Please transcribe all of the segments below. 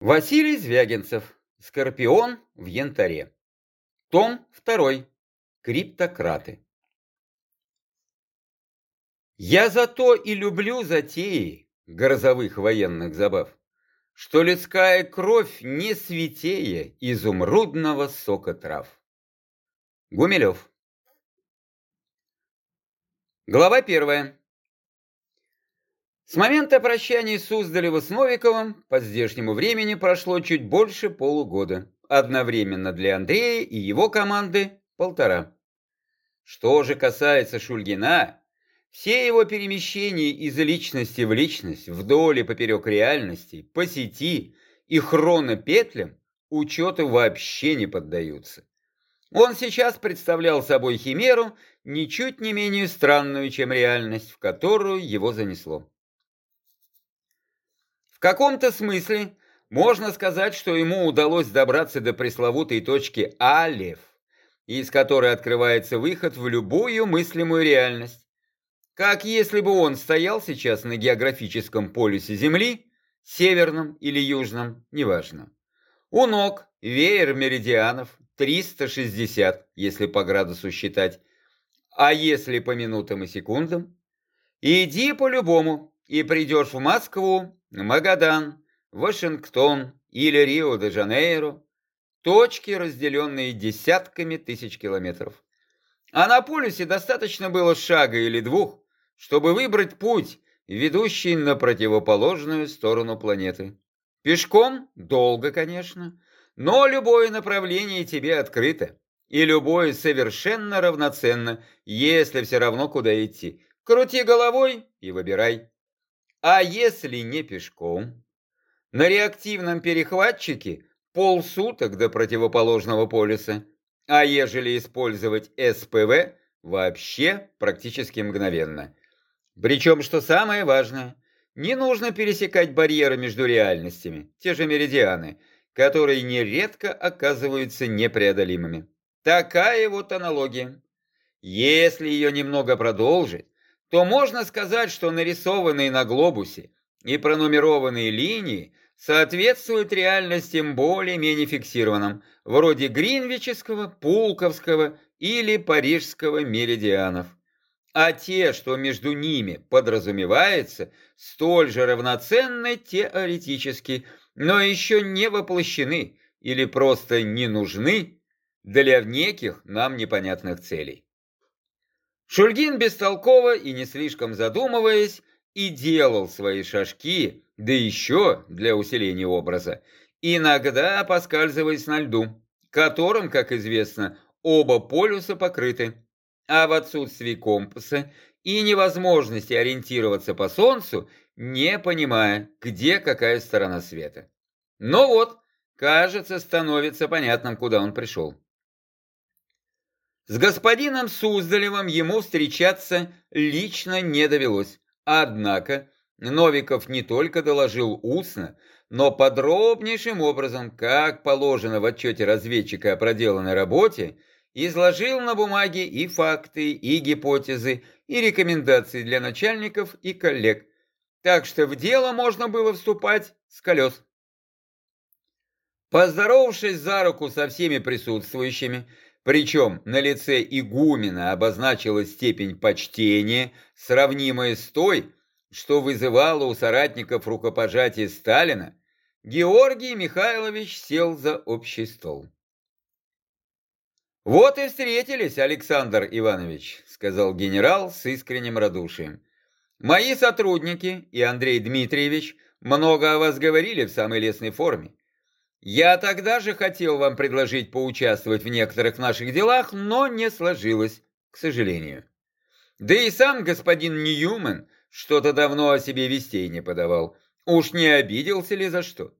Василий Звягинцев. Скорпион в янтаре. Том 2. Криптократы. Я зато и люблю затеи грозовых военных забав, что людская кровь не святее изумрудного сока трав. Гумилев. Глава первая. С момента прощания Суздалева с Новиковым по здешнему времени прошло чуть больше полугода. Одновременно для Андрея и его команды полтора. Что же касается Шульгина, все его перемещения из личности в личность, вдоль и поперек реальности, по сети и хронопетлям учету вообще не поддаются. Он сейчас представлял собой химеру, ничуть не менее странную, чем реальность, в которую его занесло. В каком-то смысле можно сказать, что ему удалось добраться до пресловутой точки Алев, из которой открывается выход в любую мыслимую реальность. Как если бы он стоял сейчас на географическом полюсе Земли, северном или южном, неважно. У ног веер меридианов 360, если по градусу считать, а если по минутам и секундам? Иди по-любому, и придешь в Москву, Магадан, Вашингтон или Рио-де-Жанейро, точки, разделенные десятками тысяч километров. А на полюсе достаточно было шага или двух, чтобы выбрать путь, ведущий на противоположную сторону планеты. Пешком долго, конечно, но любое направление тебе открыто, и любое совершенно равноценно, если все равно куда идти. Крути головой и выбирай. А если не пешком? На реактивном перехватчике полсуток до противоположного полюса, а ежели использовать СПВ, вообще практически мгновенно. Причем, что самое важное, не нужно пересекать барьеры между реальностями, те же меридианы, которые нередко оказываются непреодолимыми. Такая вот аналогия. Если ее немного продолжить, то можно сказать, что нарисованные на глобусе и пронумерованные линии соответствуют реальностям более-менее фиксированным, вроде Гринвичского, Пулковского или Парижского меридианов. А те, что между ними подразумевается, столь же равноценны теоретически, но еще не воплощены или просто не нужны для неких нам непонятных целей. Шульгин бестолково и не слишком задумываясь, и делал свои шажки, да еще для усиления образа, иногда поскальзываясь на льду, которым, как известно, оба полюса покрыты, а в отсутствии компаса и невозможности ориентироваться по Солнцу, не понимая, где какая сторона света. Но вот, кажется, становится понятным, куда он пришел. С господином Суздалевым ему встречаться лично не довелось. Однако Новиков не только доложил устно, но подробнейшим образом, как положено в отчете разведчика о проделанной работе, изложил на бумаге и факты, и гипотезы, и рекомендации для начальников и коллег. Так что в дело можно было вступать с колес. Поздоровавшись за руку со всеми присутствующими, причем на лице игумена обозначилась степень почтения, сравнимая с той, что вызывало у соратников рукопожатие Сталина, Георгий Михайлович сел за общий стол. «Вот и встретились, Александр Иванович», — сказал генерал с искренним радушием. «Мои сотрудники и Андрей Дмитриевич много о вас говорили в самой лестной форме. Я тогда же хотел вам предложить поучаствовать в некоторых наших делах, но не сложилось, к сожалению. Да и сам господин Ньюман что-то давно о себе вестей не подавал. Уж не обиделся ли за что?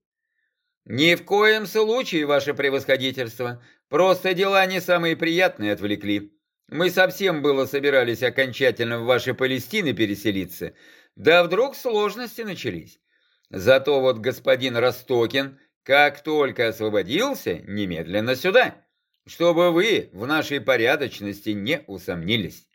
Ни в коем случае, ваше превосходительство. Просто дела не самые приятные отвлекли. Мы совсем было собирались окончательно в ваши Палестины переселиться. Да вдруг сложности начались. Зато вот господин Ростокин как только освободился, немедленно сюда, чтобы вы в нашей порядочности не усомнились.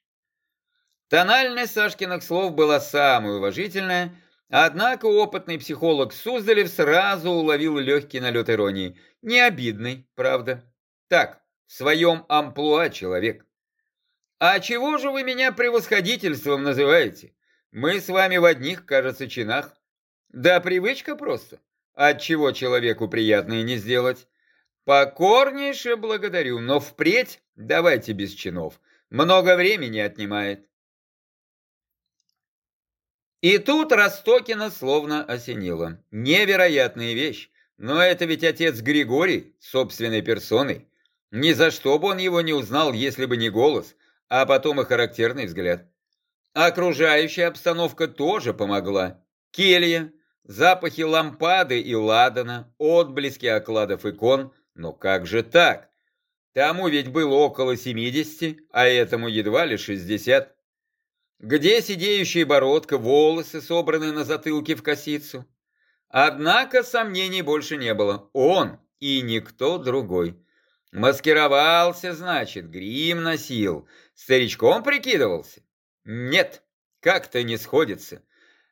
Тональность Сашкиных слов была самая уважительная, Однако опытный психолог Суздалев сразу уловил легкий налет иронии. Не обидный, правда. Так, в своем амплуа человек. А чего же вы меня превосходительством называете? Мы с вами в одних, кажется, чинах. Да привычка просто. Отчего человеку приятно и не сделать? Покорнейше благодарю, но впредь давайте без чинов. Много времени отнимает. И тут Ростокина словно осенило. Невероятная вещь. Но это ведь отец Григорий, собственной персоной. Ни за что бы он его не узнал, если бы не голос, а потом и характерный взгляд. Окружающая обстановка тоже помогла. Келья, запахи лампады и ладана, отблески окладов икон. Но как же так? Тому ведь было около 70, а этому едва ли 60. Где сидеющая бородка, волосы, собранные на затылке в косицу? Однако сомнений больше не было. Он и никто другой. Маскировался, значит, грим носил. Старичком прикидывался? Нет, как-то не сходится.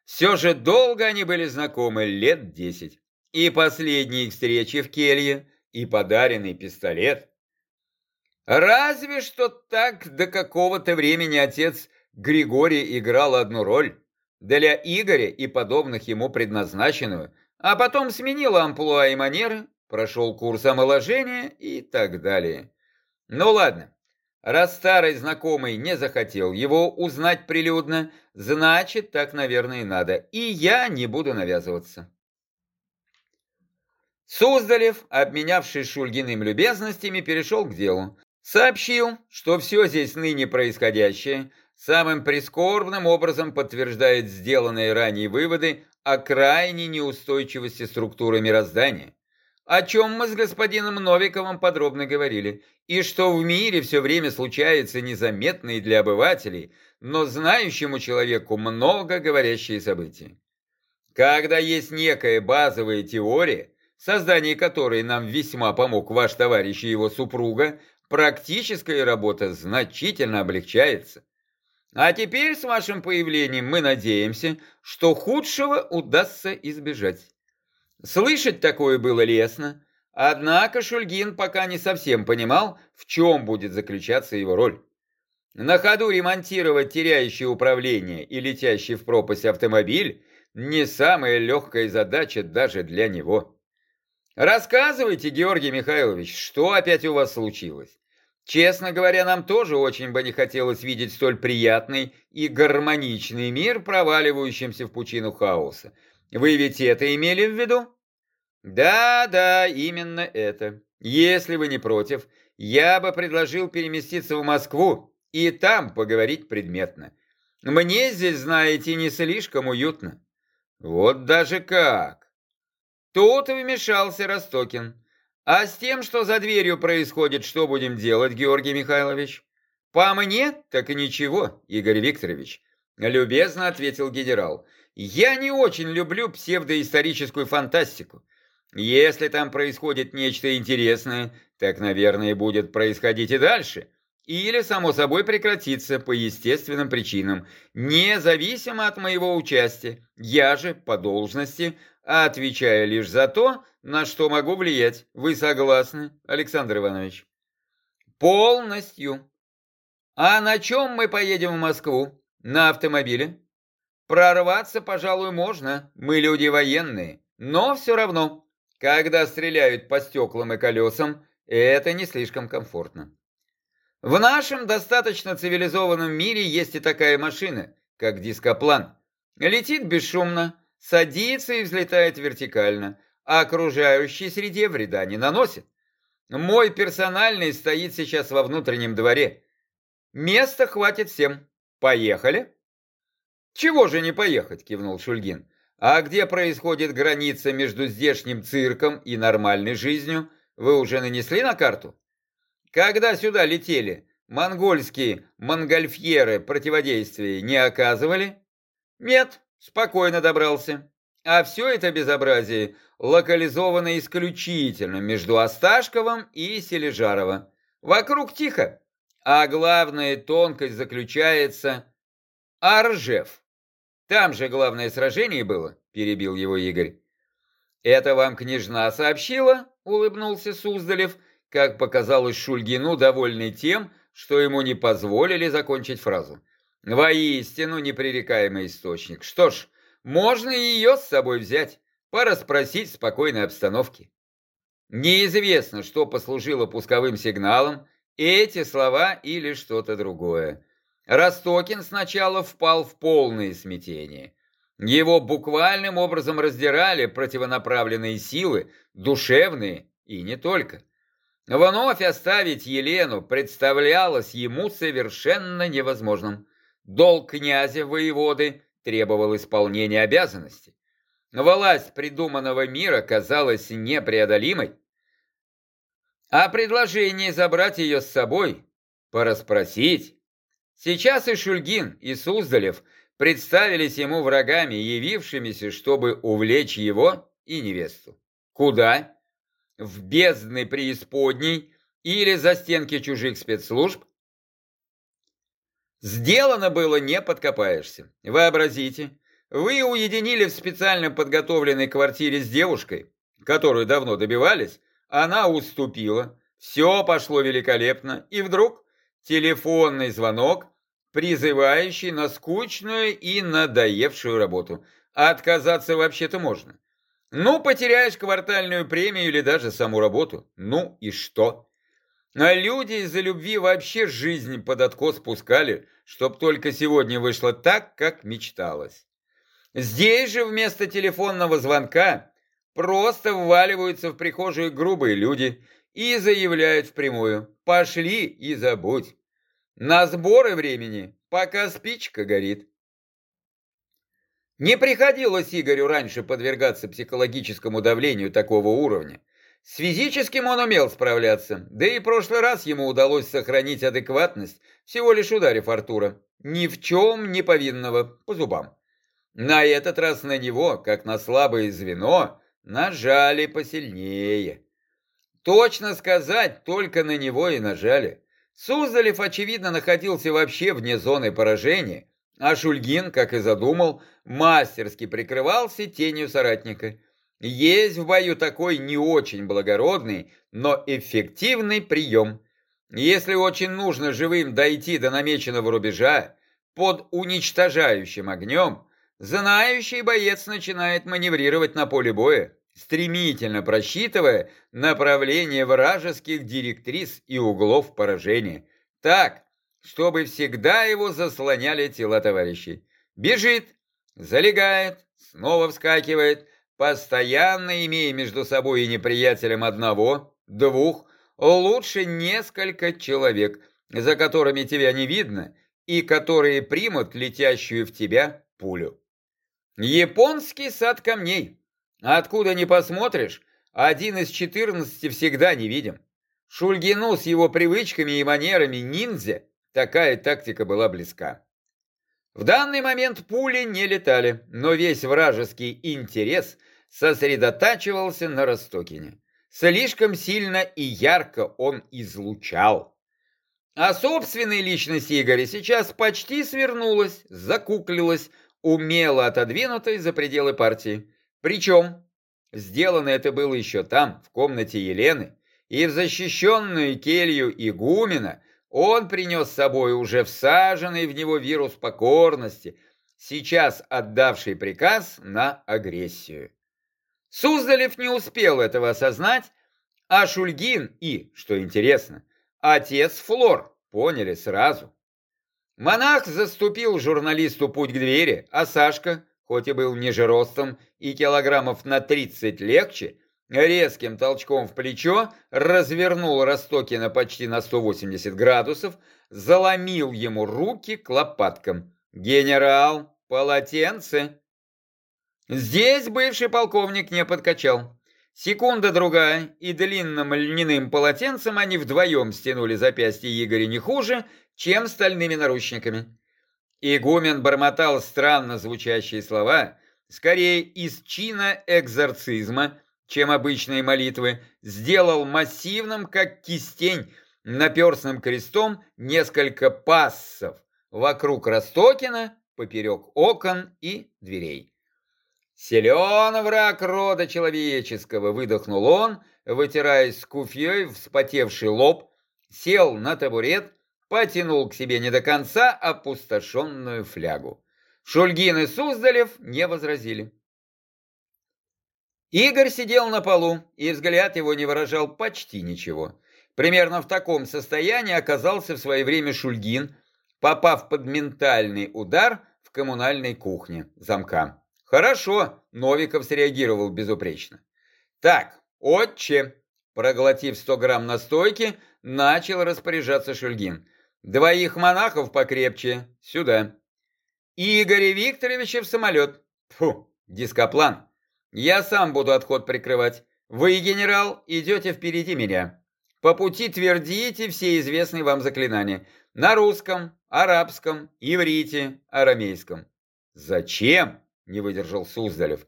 Все же долго они были знакомы, лет десять. И последние их встречи в келье, и подаренный пистолет. Разве что так до какого-то времени отец Григорий играл одну роль для Игоря и подобных ему предназначенную, а потом сменил амплуа и манеры, прошел курс омоложения и так далее. Ну ладно, раз старый знакомый не захотел его узнать прилюдно, значит, так, наверное, и надо, и я не буду навязываться. Суздалев, обменявшись Шульгиным любезностями, перешел к делу. Сообщил, что все здесь ныне происходящее самым прискорбным образом подтверждает сделанные ранее выводы о крайней неустойчивости структуры мироздания, о чем мы с господином Новиковым подробно говорили, и что в мире все время случаются незаметные для обывателей, но знающему человеку много говорящие события. Когда есть некая базовая теория, создание которой нам весьма помог ваш товарищ и его супруга, практическая работа значительно облегчается. А теперь с вашим появлением мы надеемся, что худшего удастся избежать. Слышать такое было лестно, однако Шульгин пока не совсем понимал, в чем будет заключаться его роль. На ходу ремонтировать теряющий управление и летящий в пропасть автомобиль не самая легкая задача даже для него. Рассказывайте, Георгий Михайлович, что опять у вас случилось? Честно говоря, нам тоже очень бы не хотелось видеть столь приятный и гармоничный мир, проваливающимся в пучину хаоса. Вы ведь это имели в виду? Да, да, именно это. Если вы не против, я бы предложил переместиться в Москву и там поговорить предметно. Мне здесь, знаете, не слишком уютно. Вот даже как. Тут вмешался Ростокин. А с тем, что за дверью происходит, что будем делать, Георгий Михайлович? По мне, так и ничего, Игорь Викторович, любезно ответил генерал. Я не очень люблю псевдоисторическую фантастику. Если там происходит нечто интересное, так, наверное, будет происходить и дальше. Или, само собой, прекратится по естественным причинам, независимо от моего участия. Я же, по должности, отвечаю лишь за то, на что могу влиять. Вы согласны, Александр Иванович? Полностью. А на чем мы поедем в Москву? На автомобиле? Прорваться, пожалуй, можно. Мы люди военные. Но все равно, когда стреляют по стеклам и колесам, это не слишком комфортно. В нашем достаточно цивилизованном мире есть и такая машина, как дископлан. Летит бесшумно, садится и взлетает вертикально – а окружающей среде вреда не наносит. Мой персональный стоит сейчас во внутреннем дворе. Места хватит всем. Поехали? Чего же не поехать, кивнул Шульгин. А где происходит граница между здешним цирком и нормальной жизнью, вы уже нанесли на карту? Когда сюда летели, монгольские монгольфьеры противодействия не оказывали? Нет, спокойно добрался. А все это безобразие локализовано исключительно между Осташковым и Сележаровым. Вокруг тихо, а главная тонкость заключается Аржев. Там же главное сражение было, перебил его Игорь. Это вам княжна сообщила? Улыбнулся Суздалев, как показалось Шульгину, довольный тем, что ему не позволили закончить фразу. Воистину непререкаемый источник. Что ж, можно и ее с собой взять, пора спросить в спокойной обстановке. Неизвестно, что послужило пусковым сигналом, эти слова или что-то другое. Ростокин сначала впал в полное смятение. Его буквальным образом раздирали противонаправленные силы, душевные и не только. Вновь оставить Елену представлялось ему совершенно невозможным. Долг князя воеводы требовал исполнения обязанностей. Власть придуманного мира казалась непреодолимой, а предложение забрать ее с собой, пораспросить. Сейчас и Шульгин, и Суздалев представились ему врагами, явившимися, чтобы увлечь его и невесту. Куда? В бездны преисподней или за стенки чужих спецслужб? Сделано было не подкопаешься. Вообразите, вы уединили в специально подготовленной квартире с девушкой, которую давно добивались, она уступила, все пошло великолепно, и вдруг телефонный звонок, призывающий на скучную и надоевшую работу. А отказаться вообще-то можно. Ну, потеряешь квартальную премию или даже саму работу. Ну и что? А люди из-за любви вообще жизнь под откос пускали, чтоб только сегодня вышло так, как мечталось. Здесь же вместо телефонного звонка просто вваливаются в прихожую грубые люди и заявляют впрямую «пошли и забудь». На сборы времени, пока спичка горит. Не приходилось Игорю раньше подвергаться психологическому давлению такого уровня. С физическим он умел справляться, да и в прошлый раз ему удалось сохранить адекватность, всего лишь ударив Артура. Ни в чем не повинного, по зубам. На этот раз на него, как на слабое звено, нажали посильнее. Точно сказать, только на него и нажали. Суздалев, очевидно, находился вообще вне зоны поражения, а Шульгин, как и задумал, мастерски прикрывался тенью соратника – есть в бою такой не очень благородный, но эффективный прием. Если очень нужно живым дойти до намеченного рубежа, под уничтожающим огнем, знающий боец начинает маневрировать на поле боя, стремительно просчитывая направление вражеских директрис и углов поражения. Так, чтобы всегда его заслоняли тела товарищей. Бежит, залегает, снова вскакивает, постоянно имея между собой и неприятелем одного, двух, лучше несколько человек, за которыми тебя не видно, и которые примут летящую в тебя пулю. Японский сад камней. Откуда не посмотришь, один из четырнадцати всегда не видим. Шульгину с его привычками и манерами ниндзя такая тактика была близка. В данный момент пули не летали, но весь вражеский интерес – сосредотачивался на Ростокине. Слишком сильно и ярко он излучал. А собственная личность Игоря сейчас почти свернулась, закуклилась, умело отодвинутой за пределы партии. Причем сделано это было еще там, в комнате Елены, и в защищенную келью игумена он принес с собой уже всаженный в него вирус покорности, сейчас отдавший приказ на агрессию. Суздалев не успел этого осознать, а Шульгин и, что интересно, отец Флор поняли сразу. Монах заступил журналисту путь к двери, а Сашка, хоть и был ниже ростом и килограммов на 30 легче, резким толчком в плечо развернул Ростокина почти на 180 градусов, заломил ему руки к лопаткам. «Генерал, полотенце!» Здесь бывший полковник не подкачал. Секунда-другая, и длинным льняным полотенцем они вдвоем стянули запястье Игоря не хуже, чем стальными наручниками. Игумен бормотал странно звучащие слова, скорее из чина экзорцизма, чем обычной молитвы, сделал массивным, как кистень, наперстным крестом несколько пассов вокруг Ростокина, поперек окон и дверей. «Силен враг рода человеческого!» — выдохнул он, вытираясь куфьей вспотевший лоб, сел на табурет, потянул к себе не до конца опустошенную флягу. Шульгин и Суздалев не возразили. Игорь сидел на полу, и взгляд его не выражал почти ничего. Примерно в таком состоянии оказался в свое время Шульгин, попав под ментальный удар в коммунальной кухне замка. Хорошо, Новиков среагировал безупречно. Так, отче, проглотив 100 грамм настойки, начал распоряжаться Шульгин. Двоих монахов покрепче, сюда. Игоря Викторовича в самолет. Фу, дископлан. Я сам буду отход прикрывать. Вы, генерал, идете впереди меня. По пути твердите все известные вам заклинания. На русском, арабском, иврите, арамейском. Зачем? Не выдержал Суздалев.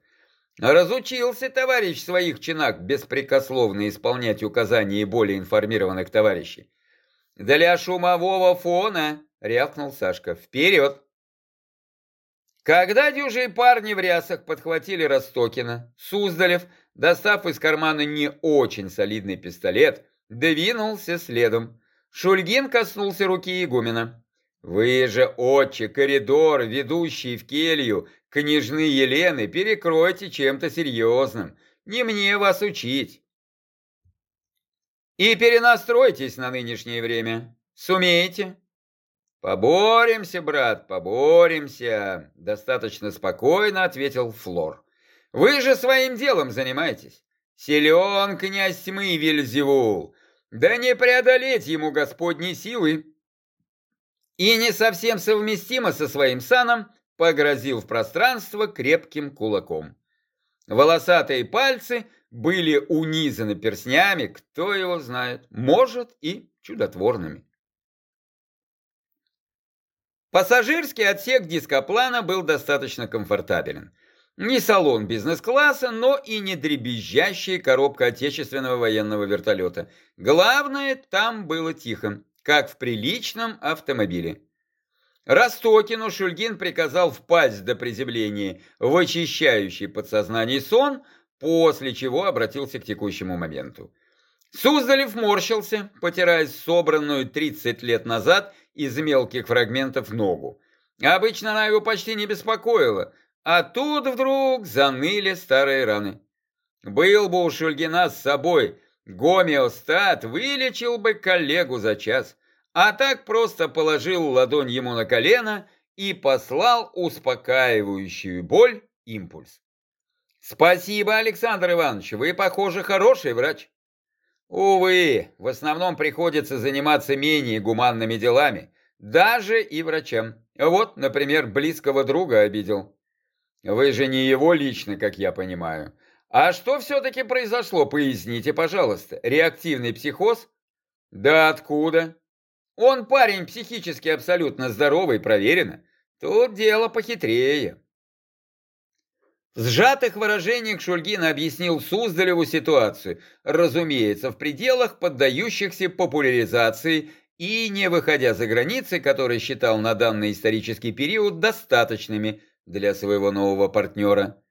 Разучился товарищ своих чинах беспрекословно исполнять указания более информированных товарищей. Для шумового фона, рявкнул Сашка. Вперед! Когда дюжие парни в рясах подхватили Ростокина, Суздалев, достав из кармана не очень солидный пистолет, двинулся следом. Шульгин коснулся руки игумена. «Вы же, отче, коридор, ведущий в келью, княжны Елены, перекройте чем-то серьезным. Не мне вас учить». «И перенастройтесь на нынешнее время. Сумеете?» «Поборемся, брат, поборемся», — достаточно спокойно ответил Флор. «Вы же своим делом занимаетесь. Силен князь тьмы Вильзевул, да не преодолеть ему господней силы». И не совсем совместимо со своим саном погрозил в пространство крепким кулаком. Волосатые пальцы были унизаны перстнями, кто его знает, может и чудотворными. Пассажирский отсек дископлана был достаточно комфортабелен. Не салон бизнес-класса, но и не дребезжащая коробка отечественного военного вертолета. Главное, там было тихо, как в приличном автомобиле. Ростокину Шульгин приказал впасть до приземления в очищающий подсознание сон, после чего обратился к текущему моменту. Суздалев морщился, потирая собранную 30 лет назад из мелких фрагментов ногу. Обычно она его почти не беспокоила, а тут вдруг заныли старые раны. Был бы у Шульгина с собой гомеостат, вылечил бы коллегу за час, а так просто положил ладонь ему на колено и послал успокаивающую боль импульс. «Спасибо, Александр Иванович, вы, похоже, хороший врач». Увы, в основном приходится заниматься менее гуманными делами, даже и врачам. Вот, например, близкого друга обидел. Вы же не его лично, как я понимаю. А что все-таки произошло, поясните, пожалуйста. Реактивный психоз? Да откуда? Он парень психически абсолютно здоровый, проверено. Тут дело похитрее. В сжатых выражениях Шульгин объяснил Суздалеву ситуацию, разумеется, в пределах поддающихся популяризации и не выходя за границы, которые считал на данный исторический период достаточными для своего нового партнера.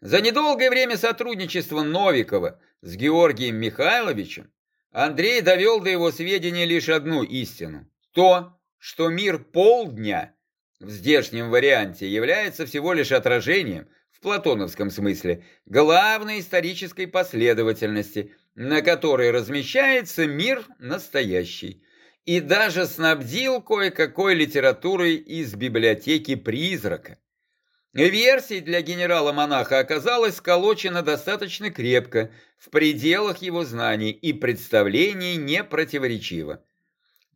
За недолгое время сотрудничества Новикова с Георгием Михайловичем Андрей довел до его сведения лишь одну истину. То, что мир полдня в здешнем варианте является всего лишь отражением – платоновском смысле, главной исторической последовательности, на которой размещается мир настоящий, и даже снабдил кое-какой литературой из библиотеки призрака. Версий для генерала-монаха оказалась сколочена достаточно крепко, в пределах его знаний и представлений не противоречиво.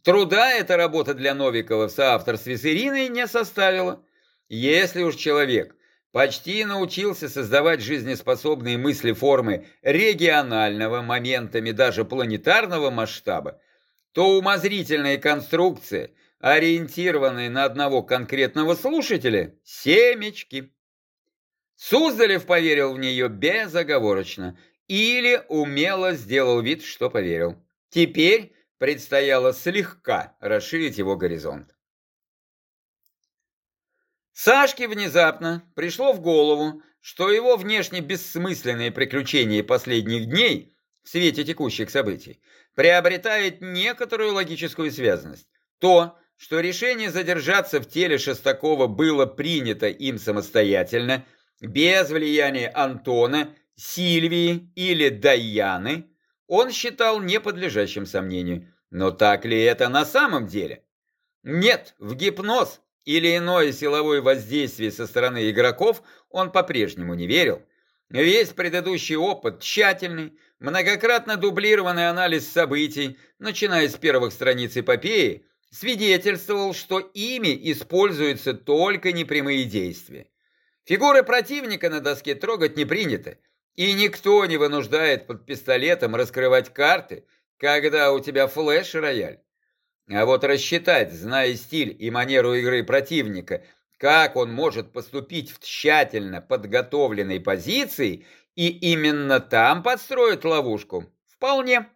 Труда эта работа для Новикова в соавторстве с Ириной не составила. Если уж человек почти научился создавать жизнеспособные мысли формы регионального, моментами даже планетарного масштаба, то умозрительная конструкция, ориентированная на одного конкретного слушателя, семечки. Суздалев поверил в нее безоговорочно или умело сделал вид, что поверил. Теперь предстояло слегка расширить его горизонт. Сашке внезапно пришло в голову, что его внешне бессмысленные приключения последних дней в свете текущих событий приобретает некоторую логическую связанность. То, что решение задержаться в теле Шестакова было принято им самостоятельно, без влияния Антона, Сильвии или Даяны, он считал неподлежащим сомнению. Но так ли это на самом деле? Нет, в гипноз или иное силовое воздействие со стороны игроков он по-прежнему не верил. Весь предыдущий опыт, тщательный, многократно дублированный анализ событий, начиная с первых страниц эпопеи, свидетельствовал, что ими используются только непрямые действия. Фигуры противника на доске трогать не принято, и никто не вынуждает под пистолетом раскрывать карты, когда у тебя флеш-рояль. А вот рассчитать, зная стиль и манеру игры противника, как он может поступить в тщательно подготовленной позиции и именно там подстроить ловушку, вполне.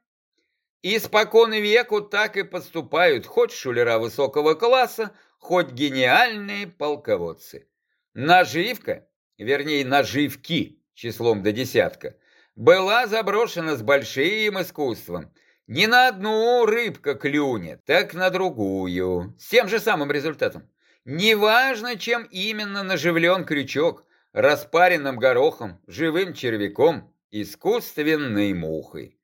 Испокон веку так и поступают хоть шулера высокого класса, хоть гениальные полководцы. Наживка, вернее наживки, числом до десятка, была заброшена с большим искусством. Не на одну рыбка клюнет, так на другую, с тем же самым результатом. Неважно, чем именно наживлен крючок, распаренным горохом, живым червяком, искусственной мухой.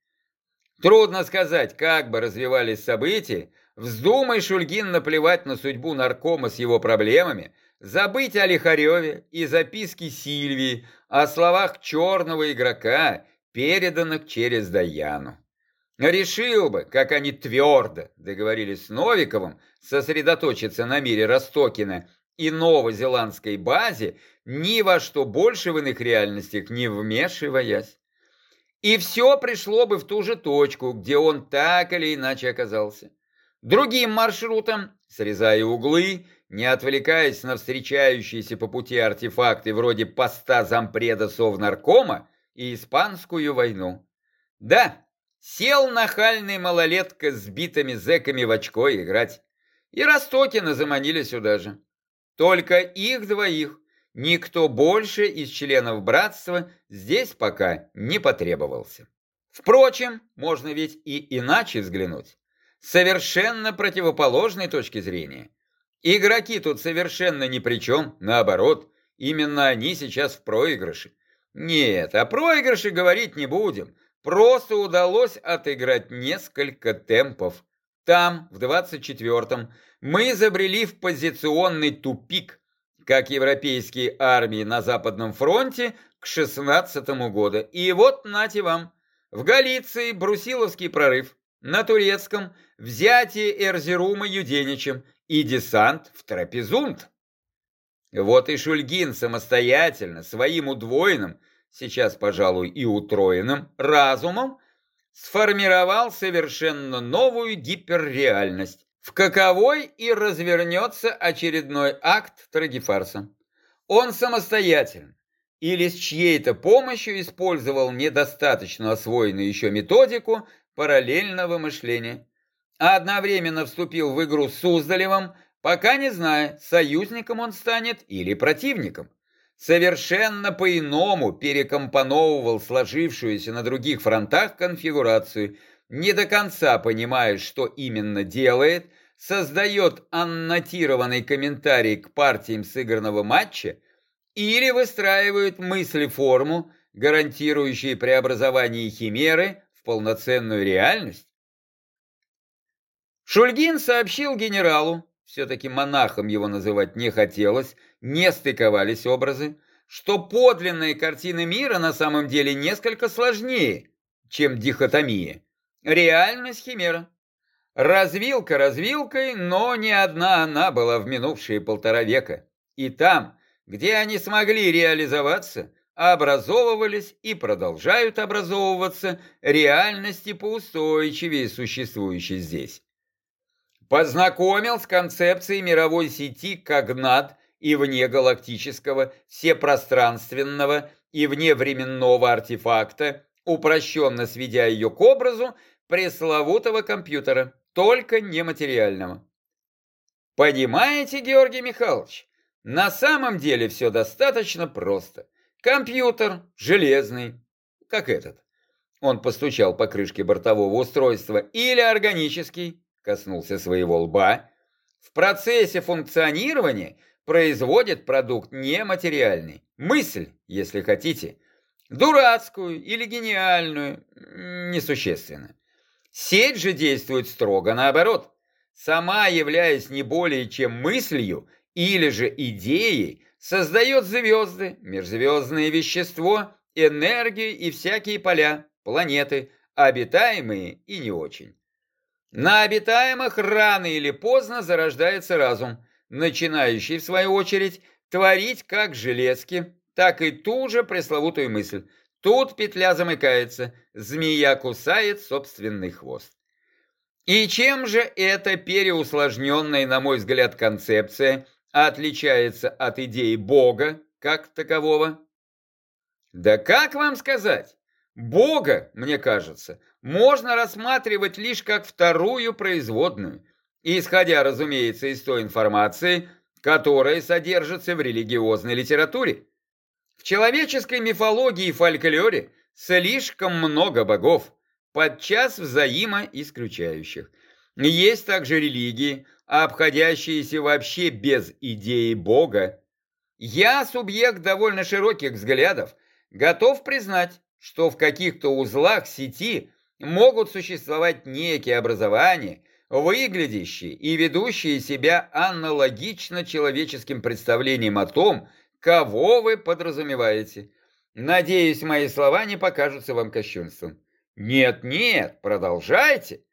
Трудно сказать, как бы развивались события, вздумай Шульгин наплевать на судьбу наркома с его проблемами, забыть о Лихареве и записке Сильвии, о словах черного игрока, переданных через Даяну. Решил бы, как они твердо договорились с Новиковым, сосредоточиться на мире Ростокина и новозеландской базе, ни во что больше в иных реальностях не вмешиваясь. И все пришло бы в ту же точку, где он так или иначе оказался. Другим маршрутом, срезая углы, не отвлекаясь на встречающиеся по пути артефакты вроде поста зампреда Совнаркома и Испанскую войну. Да, сел нахальный малолетка с битыми зэками в очко играть. И Ростокина заманили сюда же. Только их двоих Никто больше из членов братства здесь пока не потребовался. Впрочем, можно ведь и иначе взглянуть. Совершенно противоположной точки зрения. Игроки тут совершенно ни при чем, наоборот, именно они сейчас в проигрыше. Нет, о проигрыше говорить не будем. Просто удалось отыграть несколько темпов. Там, в 24-м, мы забрели в позиционный тупик – как европейские армии на Западном фронте к 16 году. И вот, нате вам, в Галиции Брусиловский прорыв, на Турецком взятие Эрзерума Юденичем и десант в Трапезунд. Вот и Шульгин самостоятельно, своим удвоенным, сейчас, пожалуй, и утроенным разумом, сформировал совершенно новую гиперреальность, в каковой и развернется очередной акт трагефарса. Он самостоятельно или с чьей-то помощью использовал недостаточно освоенную еще методику параллельного мышления, а одновременно вступил в игру с Суздалевым, пока не зная, союзником он станет или противником. Совершенно по-иному перекомпоновывал сложившуюся на других фронтах конфигурацию – не до конца понимая, что именно делает, создает аннотированный комментарий к партиям сыгранного матча или выстраивает мысли-форму, гарантирующие преобразование химеры в полноценную реальность. Шульгин сообщил генералу, все-таки монахом его называть не хотелось, не стыковались образы, что подлинная картина мира на самом деле несколько сложнее, чем дихотомия. Реальность химера. Развилка развилкой, но не одна она была в минувшие полтора века. И там, где они смогли реализоваться, образовывались и продолжают образовываться реальности поустойчивее существующей здесь. Познакомил с концепцией мировой сети Когнат и внегалактического, всепространственного и вневременного артефакта, упрощенно сведя ее к образу пресловутого компьютера, только нематериального. Понимаете, Георгий Михайлович, На самом деле все достаточно просто. Компьютер железный, как этот. Он постучал по крышке бортового устройства. Или органический, коснулся своего лба. В процессе функционирования производит продукт нематериальный. Мысль, если хотите. Дурацкую или гениальную, несущественно. Сеть же действует строго наоборот. Сама являясь не более чем мыслью или же идеей, создает звезды, межзвездное вещество, энергию и всякие поля, планеты, обитаемые и не очень. На обитаемых рано или поздно зарождается разум, начинающий, в свою очередь, творить как железки, так и ту же пресловутую мысль. Тут петля замыкается, змея кусает собственный хвост. И чем же эта переусложненная, на мой взгляд, концепция отличается от идеи Бога как такового? Да как вам сказать? Бога, мне кажется, можно рассматривать лишь как вторую производную, исходя, разумеется, из той информации, которая содержится в религиозной литературе. В человеческой мифологии и фольклоре слишком много богов, подчас взаимоисключающих. Есть также религии, обходящиеся вообще без идеи Бога. Я, субъект довольно широких взглядов, готов признать, что в каких-то узлах сети могут существовать некие образования, выглядящие и ведущие себя аналогично человеческим представлениям о том, кого вы подразумеваете. Надеюсь, мои слова не покажутся вам кощунством. Нет-нет, продолжайте.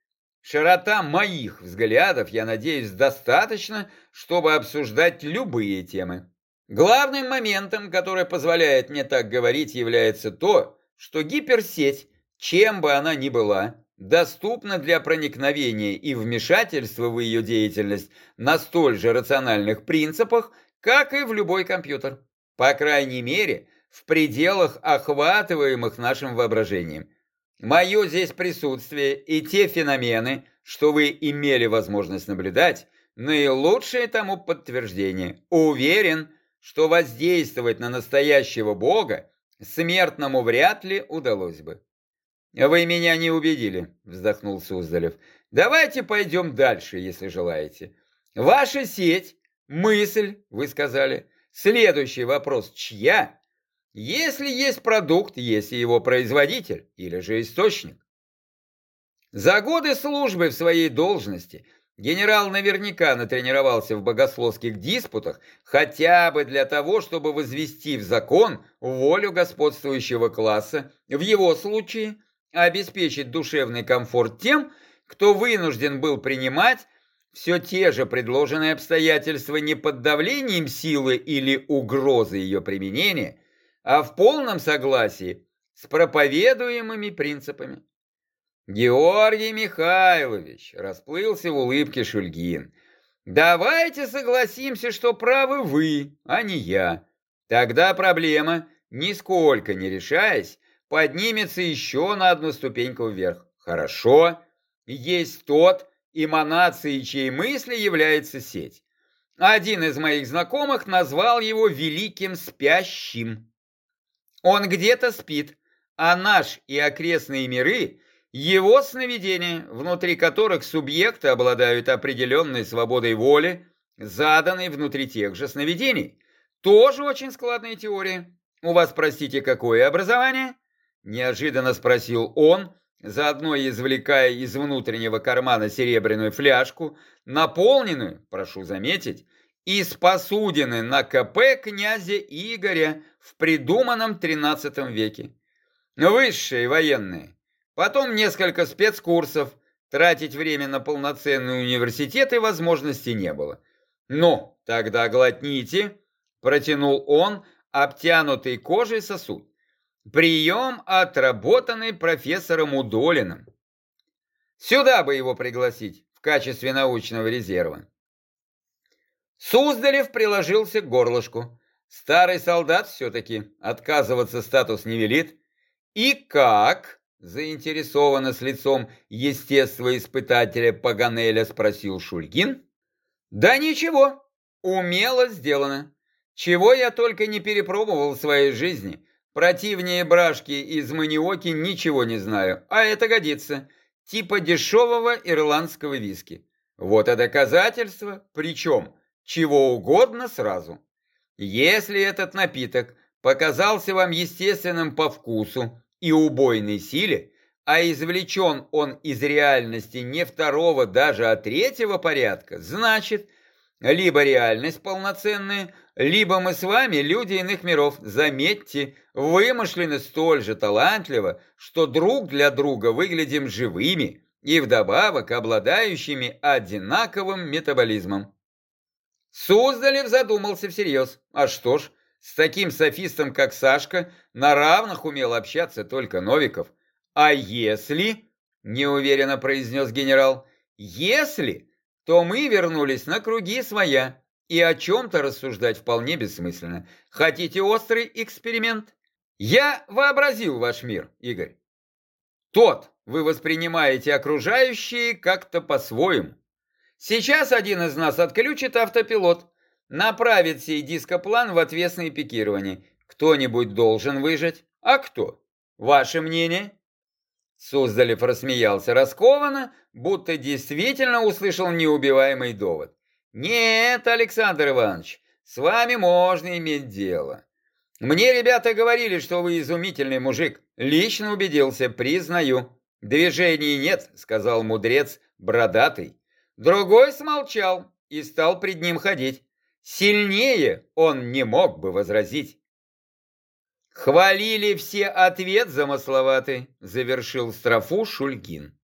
Широта моих взглядов, я надеюсь, достаточно, чтобы обсуждать любые темы. Главным моментом, который позволяет мне так говорить, является то, что гиперсеть, чем бы она ни была, доступна для проникновения и вмешательства в ее деятельность на столь же рациональных принципах, как и в любой компьютер. По крайней мере, в пределах охватываемых нашим воображением. Мое здесь присутствие и те феномены, что вы имели возможность наблюдать, наилучшее тому подтверждение. Уверен, что воздействовать на настоящего Бога смертному вряд ли удалось бы. «Вы меня не убедили», — вздохнул Суздалев. «Давайте пойдем дальше, если желаете. Ваша сеть Мысль, вы сказали. Следующий вопрос, чья? Если есть продукт, есть и его производитель или же источник. За годы службы в своей должности генерал наверняка натренировался в богословских диспутах хотя бы для того, чтобы возвести в закон волю господствующего класса, в его случае обеспечить душевный комфорт тем, кто вынужден был принимать все те же предложенные обстоятельства не под давлением силы или угрозы ее применения, а в полном согласии с проповедуемыми принципами. Георгий Михайлович расплылся в улыбке Шульгин. Давайте согласимся, что правы вы, а не я. Тогда проблема, нисколько не решаясь, поднимется еще на одну ступеньку вверх. Хорошо, есть тот, эманацией чьей мысли является сеть. Один из моих знакомых назвал его великим спящим. Он где-то спит, а наш и окрестные миры – его сновидения, внутри которых субъекты обладают определенной свободой воли, заданной внутри тех же сновидений. Тоже очень складная теория. У вас, простите, какое образование? Неожиданно спросил он, заодно извлекая из внутреннего кармана серебряную фляжку, наполненную, прошу заметить, из посудины на КП князя Игоря в придуманном XIII веке. Высшие военные. Потом несколько спецкурсов. Тратить время на полноценный университет и возможности не было. «Ну, тогда глотните», – протянул он, обтянутый кожей сосуд. Прием, отработанный профессором Удолиным. Сюда бы его пригласить в качестве научного резерва. Суздалев приложился к горлышку. Старый солдат все-таки отказываться статус не велит. И как? Заинтересованно с лицом естествоиспытателя Паганеля спросил Шульгин. Да ничего, умело сделано. Чего я только не перепробовал в своей жизни. Противнее брашки из маниоки ничего не знаю, а это годится. Типа дешевого ирландского виски. Вот и доказательство, причем чего угодно сразу. Если этот напиток показался вам естественным по вкусу и убойной силе, а извлечен он из реальности не второго, даже а третьего порядка, значит, либо реальность полноценная, либо мы с вами люди иных миров. Заметьте, вымышлены столь же талантливо, что друг для друга выглядим живыми и вдобавок обладающими одинаковым метаболизмом. Суздалев задумался всерьез. А что ж, с таким софистом, как Сашка, на равных умел общаться только Новиков. А если, неуверенно произнес генерал, если, то мы вернулись на круги своя, и о чем-то рассуждать вполне бессмысленно. Хотите острый эксперимент? Я вообразил ваш мир, Игорь. Тот вы воспринимаете окружающие как-то по-своему. Сейчас один из нас отключит автопилот, направит сей дископлан в отвесное пикирование. Кто-нибудь должен выжить, а кто? Ваше мнение? Суздалев рассмеялся раскованно, будто действительно услышал неубиваемый довод. «Нет, Александр Иванович, с вами можно иметь дело. Мне ребята говорили, что вы изумительный мужик. Лично убедился, признаю. Движений нет», — сказал мудрец, бородатый. Другой смолчал и стал пред ним ходить. Сильнее он не мог бы возразить. «Хвалили все ответ замысловатый», — завершил строфу Шульгин.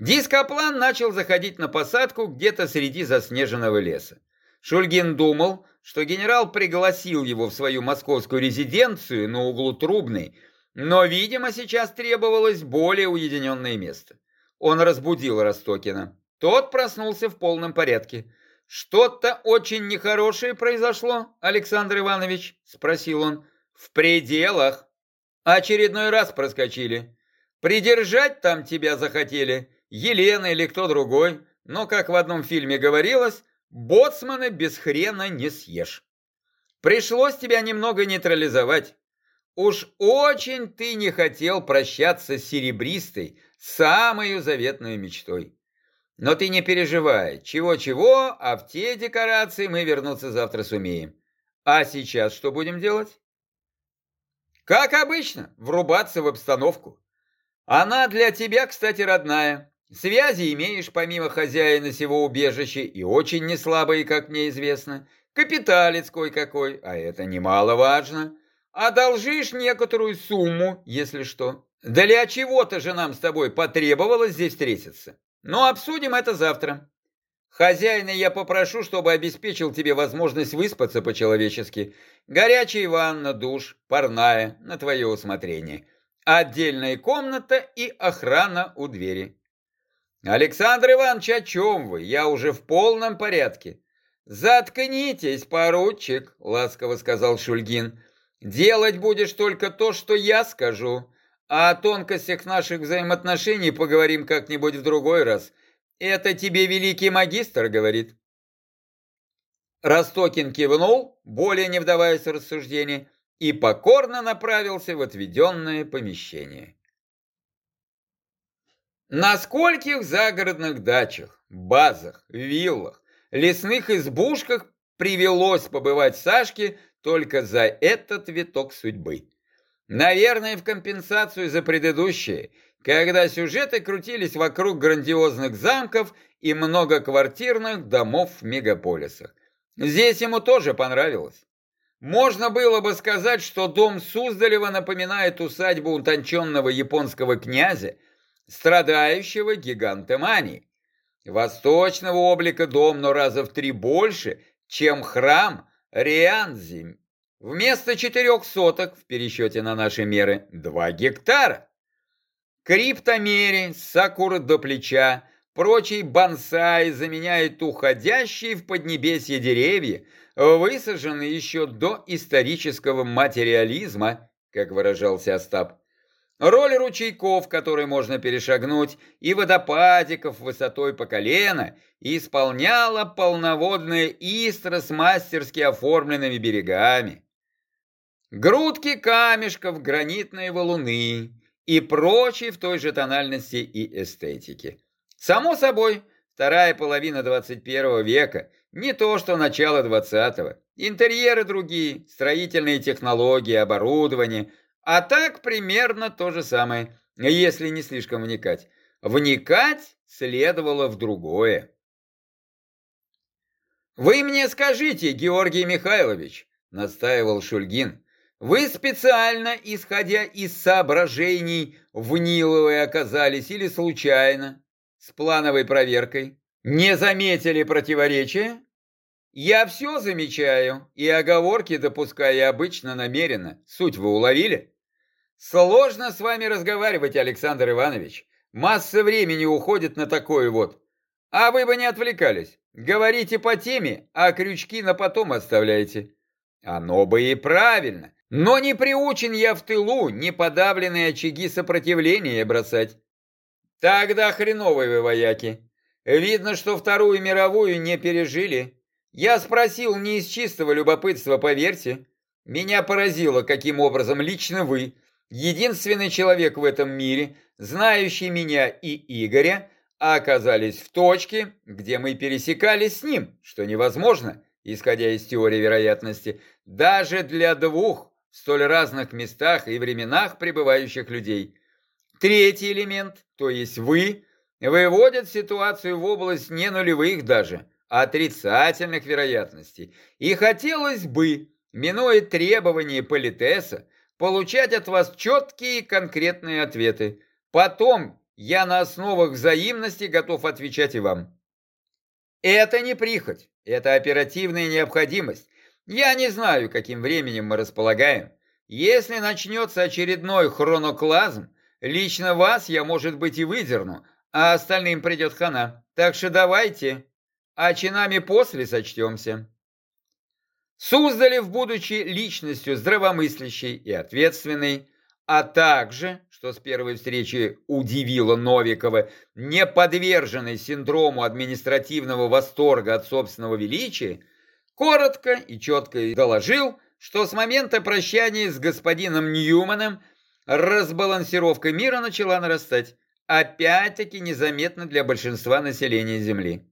Дископлан начал заходить на посадку где-то среди заснеженного леса. Шульгин думал, что генерал пригласил его в свою московскую резиденцию на углу Трубной, но, видимо, сейчас требовалось более уединенное место. Он разбудил Ростокина. Тот проснулся в полном порядке. «Что-то очень нехорошее произошло, Александр Иванович?» – спросил он. «В пределах. Очередной раз проскочили. Придержать там тебя захотели, Елена или кто другой, но, как в одном фильме говорилось, боцмана без хрена не съешь. Пришлось тебя немного нейтрализовать. Уж очень ты не хотел прощаться с серебристой, самой заветной мечтой. Но ты не переживай, чего-чего, а в те декорации мы вернуться завтра сумеем. А сейчас что будем делать? Как обычно, врубаться в обстановку. Она для тебя, кстати, родная. Связи имеешь помимо хозяина сего убежища и очень неслабые, как мне известно. Капиталец кой-какой, а это немаловажно. Одолжишь некоторую сумму, если что. Для чего-то же нам с тобой потребовалось здесь встретиться. Но обсудим это завтра. Хозяина я попрошу, чтобы обеспечил тебе возможность выспаться по-человечески. Горячая ванна, душ, парная, на твое усмотрение. Отдельная комната и охрана у двери. Александр Иванович, о чем вы? Я уже в полном порядке. Заткнитесь, поручик, ласково сказал Шульгин. Делать будешь только то, что я скажу. А о тонкостях наших взаимоотношений поговорим как-нибудь в другой раз. Это тебе великий магистр говорит. Ростокин кивнул, более не вдаваясь в рассуждения, и покорно направился в отведенное помещение. На скольких загородных дачах, базах, виллах, лесных избушках привелось побывать Сашке только за этот виток судьбы. Наверное, в компенсацию за предыдущие, когда сюжеты крутились вокруг грандиозных замков и многоквартирных домов в мегаполисах. Здесь ему тоже понравилось. Можно было бы сказать, что дом Суздалева напоминает усадьбу утонченного японского князя, страдающего гигантоманией. Восточного облика дом, но раза в три больше, чем храм Рианзи Вместо четырех соток в пересчете на наши меры два гектара. Криптомери, сакура до плеча, прочий бонсай заменяет уходящие в поднебесье деревья, высаженные еще до исторического материализма, как выражался Остап. Роль ручейков, которые можно перешагнуть, и водопадиков высотой по колено исполняла полноводная Истра с мастерски оформленными берегами. Грудки камешков, гранитные валуны и прочие в той же тональности и эстетике. Само собой, вторая половина 21 века, не то что начало 20-го. Интерьеры другие, строительные технологии, оборудование – а так примерно то же самое, если не слишком вникать. Вникать следовало в другое. «Вы мне скажите, Георгий Михайлович», — настаивал Шульгин, «вы специально, исходя из соображений, в Ниловой оказались или случайно, с плановой проверкой, не заметили противоречия?» «Я все замечаю, и оговорки допускаю обычно намеренно. Суть вы уловили?» Сложно с вами разговаривать, Александр Иванович. Масса времени уходит на такое вот. А вы бы не отвлекались. Говорите по теме, а крючки на потом оставляете. Оно бы и правильно. Но не приучен я в тылу неподавленные очаги сопротивления бросать. Тогда хреновые вы вояки. Видно, что Вторую мировую не пережили. Я спросил не из чистого любопытства, поверьте. Меня поразило, каким образом лично вы Единственный человек в этом мире, знающий меня и Игоря, оказались в точке, где мы пересекались с ним, что невозможно, исходя из теории вероятности, даже для двух в столь разных местах и временах пребывающих людей. Третий элемент, то есть вы, выводит ситуацию в область не нулевых даже, а отрицательных вероятностей. И хотелось бы, минуя требования политеса, получать от вас четкие и конкретные ответы. Потом я на основах взаимности готов отвечать и вам. Это не прихоть, это оперативная необходимость. Я не знаю, каким временем мы располагаем. Если начнется очередной хроноклазм, лично вас я, может быть, и выдерну, а остальным придет хана. Так что давайте, а чинами после сочтемся. Суздалев, будучи личностью здравомыслящей и ответственной, а также, что с первой встречи удивило Новикова, не подверженный синдрому административного восторга от собственного величия, коротко и четко доложил, что с момента прощания с господином Ньюманом разбалансировка мира начала нарастать, опять-таки незаметно для большинства населения Земли.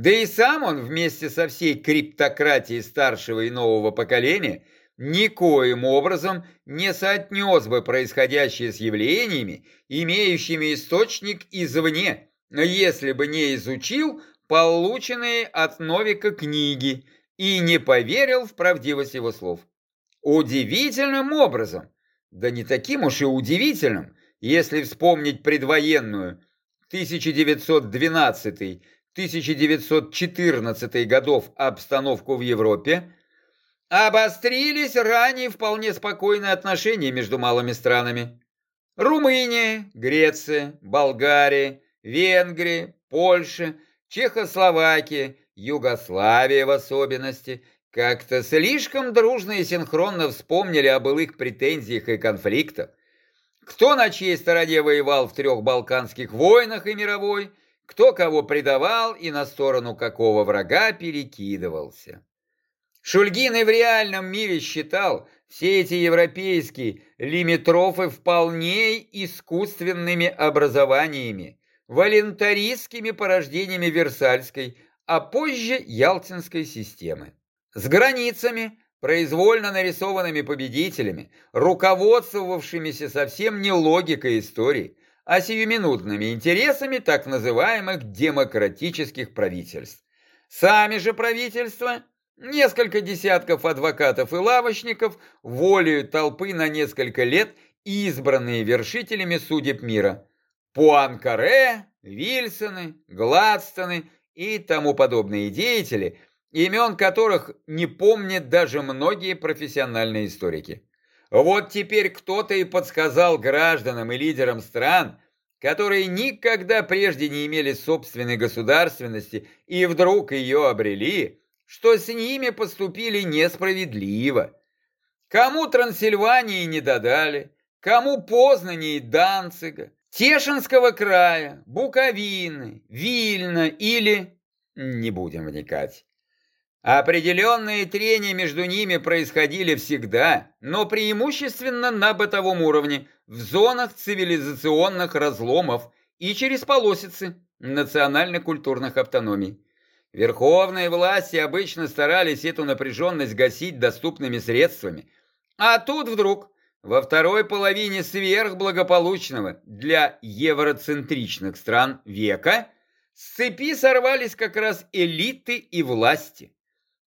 Да и сам он вместе со всей криптократией старшего и нового поколения никоим образом не соотнес бы происходящее с явлениями, имеющими источник извне, если бы не изучил полученные от Новика книги и не поверил в правдивость его слов. Удивительным образом, да не таким уж и удивительным, если вспомнить предвоенную 1912 1914 годов обстановку в Европе, обострились ранее вполне спокойные отношения между малыми странами. Румыния, Греция, Болгария, Венгрия, Польша, Чехословакия, Югославия в особенности, как-то слишком дружно и синхронно вспомнили о былых претензиях и конфликтах. Кто на чьей стороне воевал в трех Балканских войнах и мировой, кто кого предавал и на сторону какого врага перекидывался. Шульгин и в реальном мире считал все эти европейские лимитрофы вполне искусственными образованиями, волонтаристскими порождениями Версальской, а позже Ялтинской системы. С границами, произвольно нарисованными победителями, руководствовавшимися совсем не логикой истории, а сиюминутными интересами так называемых демократических правительств. Сами же правительства, несколько десятков адвокатов и лавочников, волею толпы на несколько лет избранные вершителями судеб мира. Пуанкаре, Вильсоны, Гладстоны и тому подобные деятели, имен которых не помнят даже многие профессиональные историки. Вот теперь кто-то и подсказал гражданам и лидерам стран, которые никогда прежде не имели собственной государственности и вдруг ее обрели, что с ними поступили несправедливо. Кому Трансильвании не додали, кому Познани и Данцига, Тешинского края, Буковины, Вильна или... Не будем вникать. Определенные трения между ними происходили всегда, но преимущественно на бытовом уровне, в зонах цивилизационных разломов и через полосицы национально-культурных автономий. Верховные власти обычно старались эту напряженность гасить доступными средствами. А тут вдруг, во второй половине сверхблагополучного для евроцентричных стран века, с цепи сорвались как раз элиты и власти.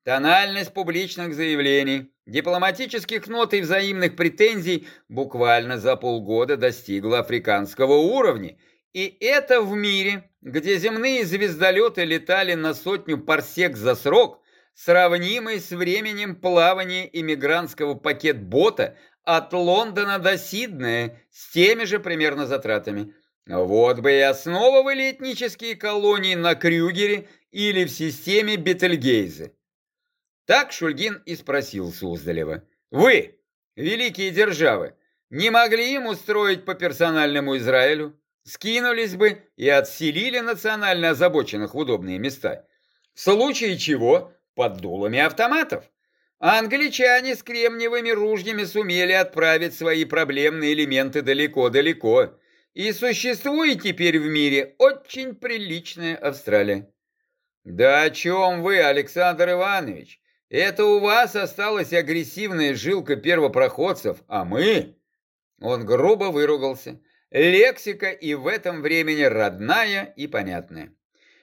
Тональность публичных заявлений, дипломатических нот и взаимных претензий буквально за полгода достигла африканского уровня. И это в мире, где земные звездолеты летали на сотню парсек за срок, сравнимый с временем плавания иммигрантского пакет-бота от Лондона до Сиднея с теми же примерно затратами. Вот бы и основывали этнические колонии на Крюгере или в системе Бетельгейзе. Так Шульгин и спросил Суздалева. «Вы, великие державы, не могли им устроить по персональному Израилю? Скинулись бы и отселили национально озабоченных в удобные места. В случае чего под дулами автоматов. Англичане с кремниевыми ружьями сумели отправить свои проблемные элементы далеко-далеко. И существует теперь в мире очень приличная Австралия. Да о чем вы, Александр Иванович? Это у вас осталась агрессивная жилка первопроходцев, а мы...» Он грубо выругался. Лексика и в этом времени родная и понятная.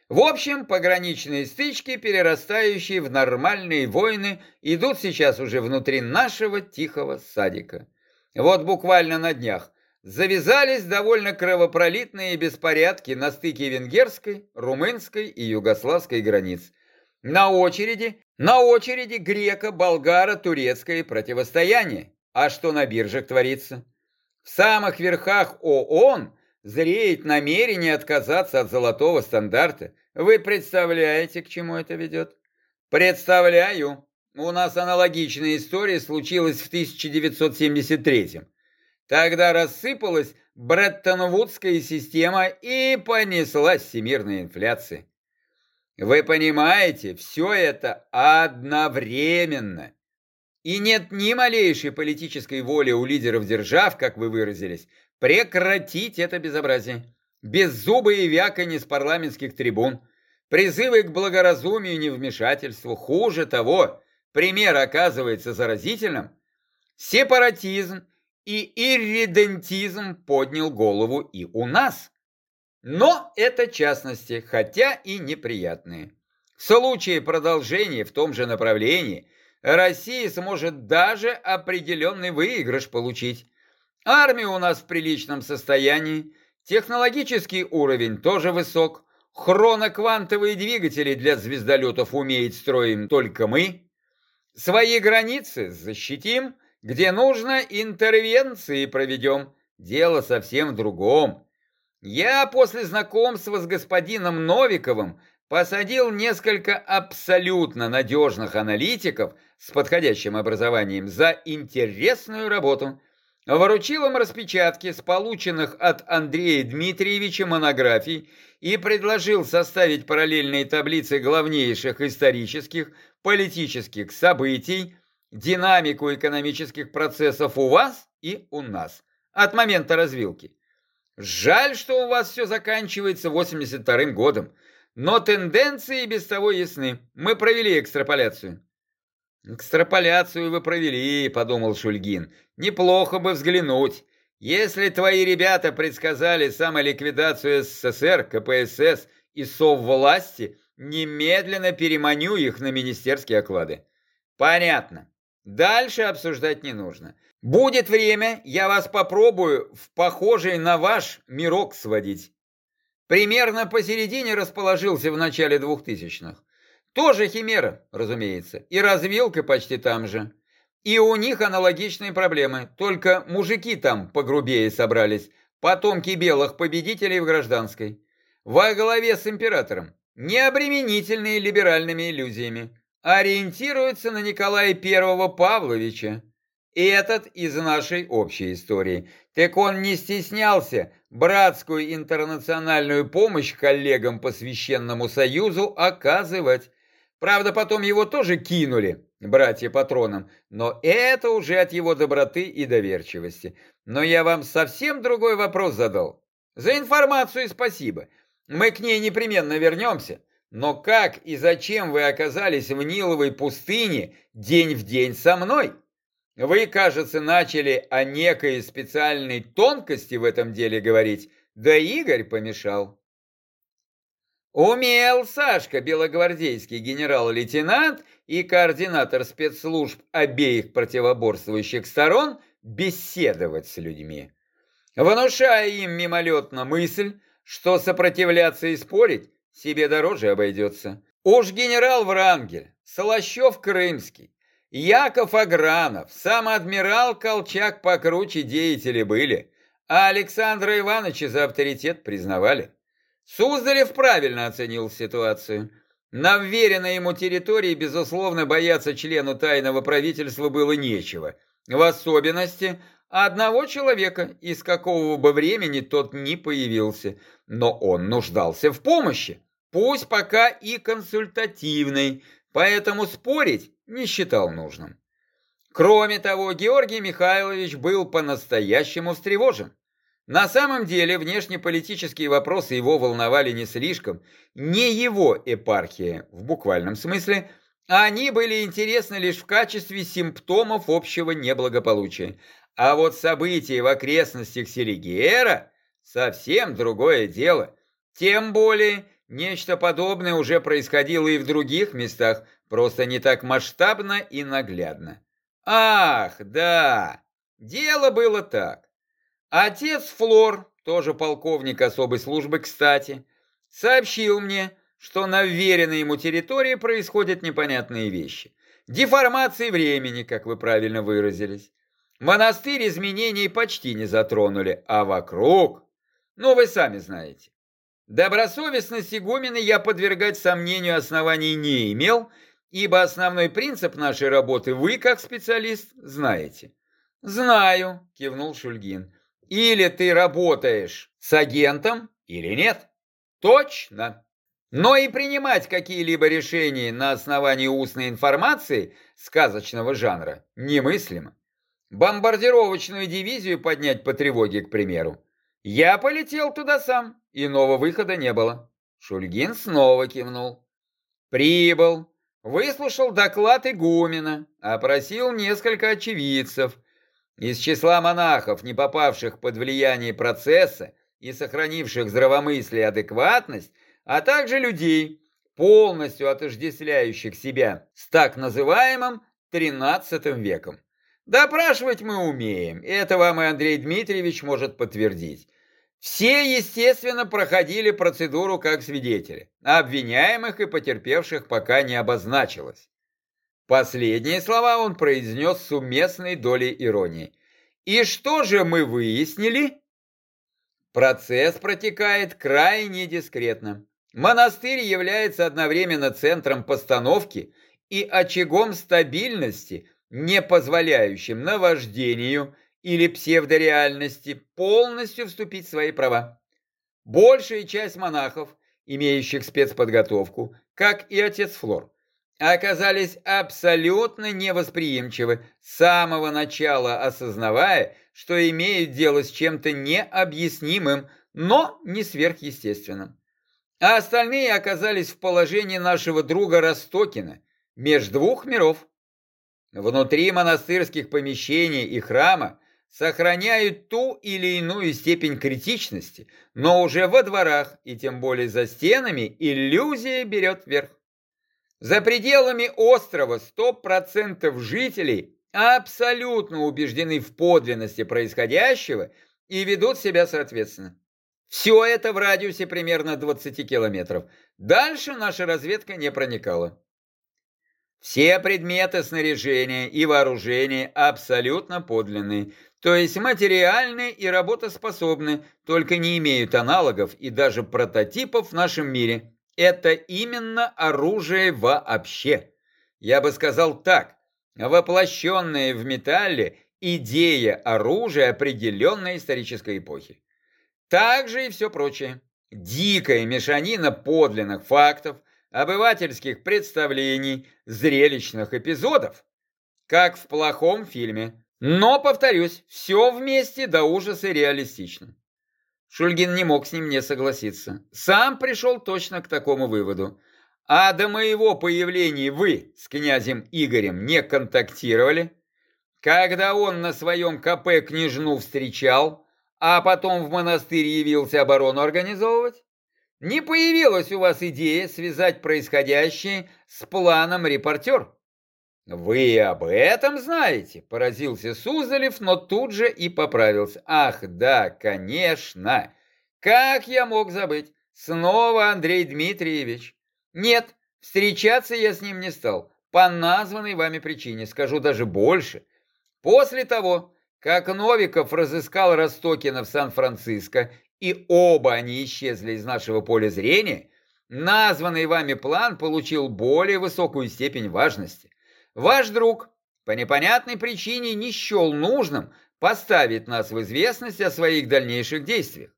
В общем, пограничные стычки, перерастающие в нормальные войны, идут сейчас уже внутри нашего тихого садика. Вот буквально на днях завязались довольно кровопролитные беспорядки на стыке венгерской, румынской и югославской границ. На очереди на очереди греко-болгаро-турецкое противостояние. А что на биржах творится? В самых верхах ООН зреет намерение отказаться от золотого стандарта. Вы представляете, к чему это ведет? Представляю. У нас аналогичная история случилась в 1973 Тогда рассыпалась Бреттон-Вудская система и понеслась всемирная инфляция. Вы понимаете, все это одновременно. И нет ни малейшей политической воли у лидеров держав, как вы выразились, прекратить это безобразие. Беззубые вяканье с парламентских трибун, призывы к благоразумию и невмешательству. Хуже того, пример оказывается заразительным. Сепаратизм и ирредентизм поднял голову и у нас. Но это частности, хотя и неприятные. В случае продолжения в том же направлении Россия сможет даже определенный выигрыш получить. Армия у нас в приличном состоянии, технологический уровень тоже высок, хроноквантовые двигатели для звездолетов умеет строим только мы. Свои границы защитим, где нужно интервенции проведем. Дело совсем в другом. Я после знакомства с господином Новиковым посадил несколько абсолютно надежных аналитиков с подходящим образованием за интересную работу. Выручил им распечатки с полученных от Андрея Дмитриевича монографий и предложил составить параллельные таблицы главнейших исторических, политических событий, динамику экономических процессов у вас и у нас от момента развилки. Жаль, что у вас все заканчивается 82-м годом, но тенденции без того ясны. Мы провели экстраполяцию. Экстраполяцию вы провели, подумал Шульгин. Неплохо бы взглянуть. Если твои ребята предсказали самоликвидацию СССР, КПСС и соввласти, немедленно переманю их на министерские оклады. Понятно. Дальше обсуждать не нужно. Будет время, я вас попробую в похожий на ваш мирок сводить. Примерно посередине расположился в начале двухтысячных. Тоже химера, разумеется, и развилка почти там же. И у них аналогичные проблемы, только мужики там погрубее собрались, потомки белых победителей в гражданской. Во главе с императором, необременительные либеральными иллюзиями, ориентируются на Николая I Павловича, Этот из нашей общей истории. Так он не стеснялся братскую интернациональную помощь коллегам по Священному Союзу оказывать. Правда, потом его тоже кинули, братья патроном, но это уже от его доброты и доверчивости. Но я вам совсем другой вопрос задал. За информацию спасибо. Мы к ней непременно вернемся. Но как и зачем вы оказались в Ниловой пустыне день в день со мной? Вы, кажется, начали о некой специальной тонкости в этом деле говорить, да Игорь помешал. Умел Сашка, белогвардейский генерал-лейтенант и координатор спецслужб обеих противоборствующих сторон, беседовать с людьми, внушая им мимолетно мысль, что сопротивляться и спорить себе дороже обойдется. Уж генерал Врангель, Солощев Крымский, Яков Агранов, сам адмирал Колчак покруче деятели были, а Александра Ивановича за авторитет признавали. Суздалев правильно оценил ситуацию. На вверенной ему территории, безусловно, бояться члену тайного правительства было нечего. В особенности одного человека, из какого бы времени тот ни появился. Но он нуждался в помощи, пусть пока и консультативной, поэтому спорить не считал нужным. Кроме того, Георгий Михайлович был по-настоящему встревожен. На самом деле внешнеполитические вопросы его волновали не слишком, не его епархия в буквальном смысле, а они были интересны лишь в качестве симптомов общего неблагополучия. А вот события в окрестностях Селигера – совсем другое дело. Тем более, нечто подобное уже происходило и в других местах, просто не так масштабно и наглядно. Ах, да, дело было так. Отец Флор, тоже полковник особой службы, кстати, сообщил мне, что на вверенной ему территории происходят непонятные вещи. Деформации времени, как вы правильно выразились. Монастырь изменений почти не затронули, а вокруг... Ну, вы сами знаете. Добросовестность игумена я подвергать сомнению оснований не имел, ибо основной принцип нашей работы вы, как специалист, знаете. «Знаю», — кивнул Шульгин. Или ты работаешь с агентом, или нет. Точно. Но и принимать какие-либо решения на основании устной информации сказочного жанра немыслимо. Бомбардировочную дивизию поднять по тревоге, к примеру. Я полетел туда сам, иного выхода не было. Шульгин снова кивнул. Прибыл, выслушал доклад игумена, опросил несколько очевидцев – из числа монахов, не попавших под влияние процесса и сохранивших здравомыслие и адекватность, а также людей, полностью отождествляющих себя с так называемым XIII веком. Допрашивать мы умеем, это вам и Андрей Дмитриевич может подтвердить. Все, естественно, проходили процедуру как свидетели, обвиняемых и потерпевших пока не обозначилось. Последние слова он произнес с уместной долей иронии. «И что же мы выяснили?» Процесс протекает крайне дискретно. Монастырь является одновременно центром постановки и очагом стабильности, не позволяющим наваждению или псевдореальности полностью вступить в свои права. Большая часть монахов, имеющих спецподготовку, как и отец Флор, оказались абсолютно невосприимчивы, с самого начала осознавая, что имеют дело с чем-то необъяснимым, но не сверхъестественным. А остальные оказались в положении нашего друга Ростокина, между двух миров. Внутри монастырских помещений и храма сохраняют ту или иную степень критичности, но уже во дворах и тем более за стенами иллюзия берет верх. За пределами острова 100% жителей абсолютно убеждены в подлинности происходящего и ведут себя соответственно. Все это в радиусе примерно 20 километров. Дальше наша разведка не проникала. Все предметы снаряжения и вооружения абсолютно подлинные, то есть материальные и работоспособны, только не имеют аналогов и даже прототипов в нашем мире это именно оружие вообще. Я бы сказал так, воплощенная в металле идея оружия определенной исторической эпохи. Также и все прочее. Дикая мешанина подлинных фактов, обывательских представлений, зрелищных эпизодов, как в плохом фильме. Но, повторюсь, все вместе до ужаса реалистично. Шульгин не мог с ним не согласиться. Сам пришел точно к такому выводу. А до моего появления вы с князем Игорем не контактировали? Когда он на своем КП княжну встречал, а потом в монастырь явился оборону организовывать? Не появилась у вас идея связать происходящее с планом репортер? Вы об этом знаете? Поразился Сузалев, но тут же и поправился. Ах, да, конечно. Как я мог забыть? Снова Андрей Дмитриевич. Нет, встречаться я с ним не стал. По названной вами причине, скажу даже больше. После того, как Новиков разыскал Ростокина в Сан-Франциско, и оба они исчезли из нашего поля зрения, названный вами план получил более высокую степень важности. Ваш друг по непонятной причине не счел нужным поставить нас в известность о своих дальнейших действиях.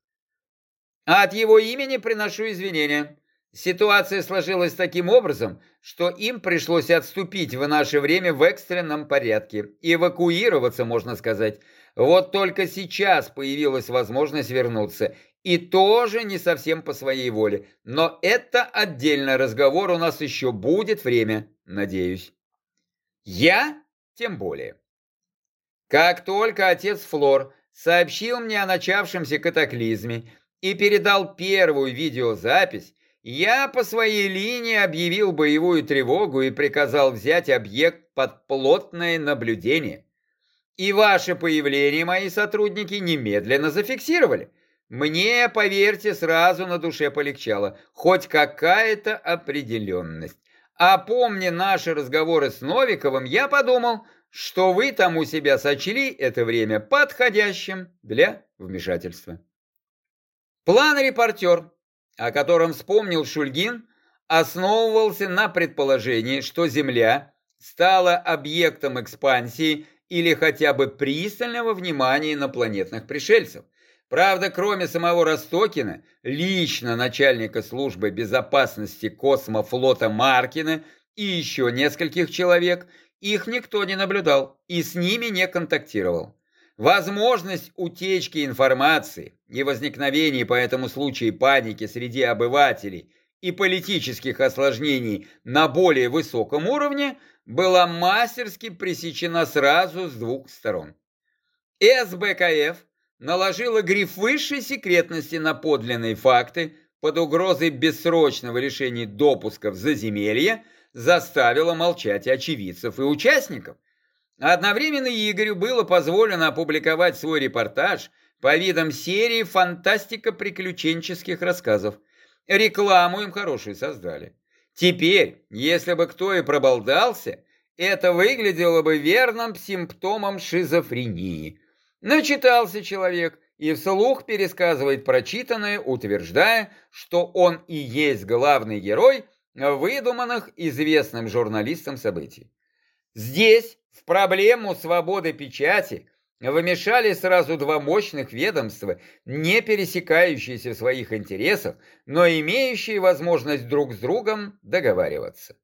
От его имени приношу извинения. Ситуация сложилась таким образом, что им пришлось отступить в наше время в экстренном порядке. Эвакуироваться, можно сказать. Вот только сейчас появилась возможность вернуться. И тоже не совсем по своей воле. Но это отдельный разговор, у нас еще будет время, надеюсь. Я тем более. Как только отец Флор сообщил мне о начавшемся катаклизме и передал первую видеозапись, я по своей линии объявил боевую тревогу и приказал взять объект под плотное наблюдение. И ваше появление мои сотрудники немедленно зафиксировали. Мне, поверьте, сразу на душе полегчало. Хоть какая-то определенность. А помня наши разговоры с Новиковым, я подумал, что вы там у себя сочли это время подходящим для вмешательства. План репортер о котором вспомнил Шульгин, основывался на предположении, что Земля стала объектом экспансии или хотя бы пристального внимания инопланетных пришельцев. Правда, кроме самого Ростокина, лично начальника службы безопасности космофлота Маркина и еще нескольких человек, их никто не наблюдал и с ними не контактировал. Возможность утечки информации и возникновения по этому случаю паники среди обывателей и политических осложнений на более высоком уровне была мастерски пресечена сразу с двух сторон. СБКФ наложила гриф высшей секретности на подлинные факты под угрозой бессрочного решения допуска в заземелье, заставила молчать очевидцев и участников. Одновременно Игорю было позволено опубликовать свой репортаж по видам серии фантастико-приключенческих рассказов. Рекламу им хорошую создали. Теперь, если бы кто и проболдался, это выглядело бы верным симптомом шизофрении. Начитался человек и вслух пересказывает прочитанное, утверждая, что он и есть главный герой выдуманных известным журналистам событий. Здесь в проблему свободы печати вымешали сразу два мощных ведомства, не пересекающиеся в своих интересах, но имеющие возможность друг с другом договариваться.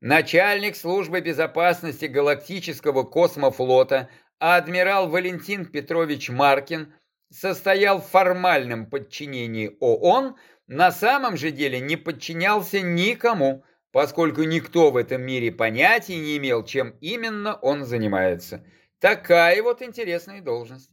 Начальник службы безопасности галактического космофлота адмирал Валентин Петрович Маркин состоял в формальном подчинении ООН, на самом же деле не подчинялся никому – поскольку никто в этом мире понятия не имел, чем именно он занимается. Такая вот интересная должность.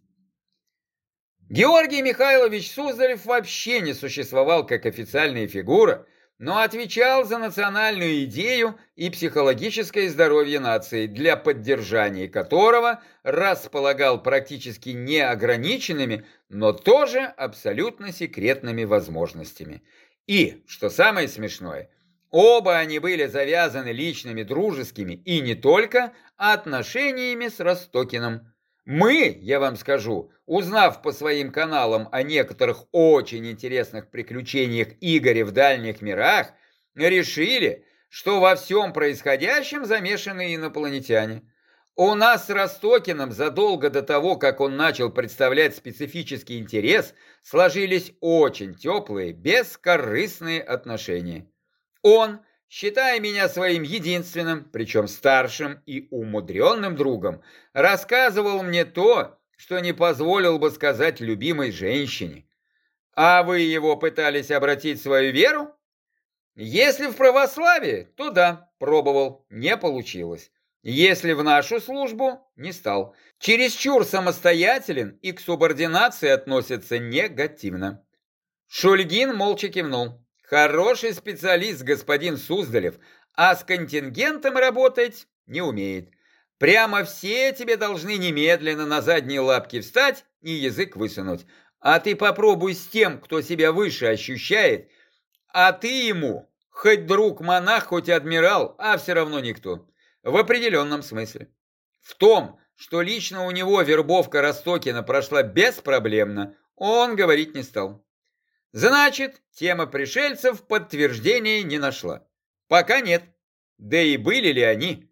Георгий Михайлович Суздалев вообще не существовал как официальная фигура, но отвечал за национальную идею и психологическое здоровье нации, для поддержания которого располагал практически неограниченными, но тоже абсолютно секретными возможностями. И, что самое смешное – Оба они были завязаны личными, дружескими и не только отношениями с Ростокиным. Мы, я вам скажу, узнав по своим каналам о некоторых очень интересных приключениях Игоря в дальних мирах, решили, что во всем происходящем замешаны инопланетяне. У нас с Ростокиным задолго до того, как он начал представлять специфический интерес, сложились очень теплые, бескорыстные отношения. Он, считая меня своим единственным, причем старшим и умудренным другом, рассказывал мне то, что не позволил бы сказать любимой женщине. А вы его пытались обратить в свою веру? Если в православие, то да, пробовал, не получилось. Если в нашу службу, не стал. Чересчур самостоятелен и к субординации относится негативно. Шульгин молча кивнул. Хороший специалист господин Суздалев, а с контингентом работать не умеет. Прямо все тебе должны немедленно на задние лапки встать и язык высунуть. А ты попробуй с тем, кто себя выше ощущает, а ты ему, хоть друг-монах, хоть адмирал, а все равно никто. В определенном смысле. В том, что лично у него вербовка Ростокина прошла беспроблемно, он говорить не стал. Значит, тема пришельцев подтверждения не нашла. Пока нет. Да и были ли они?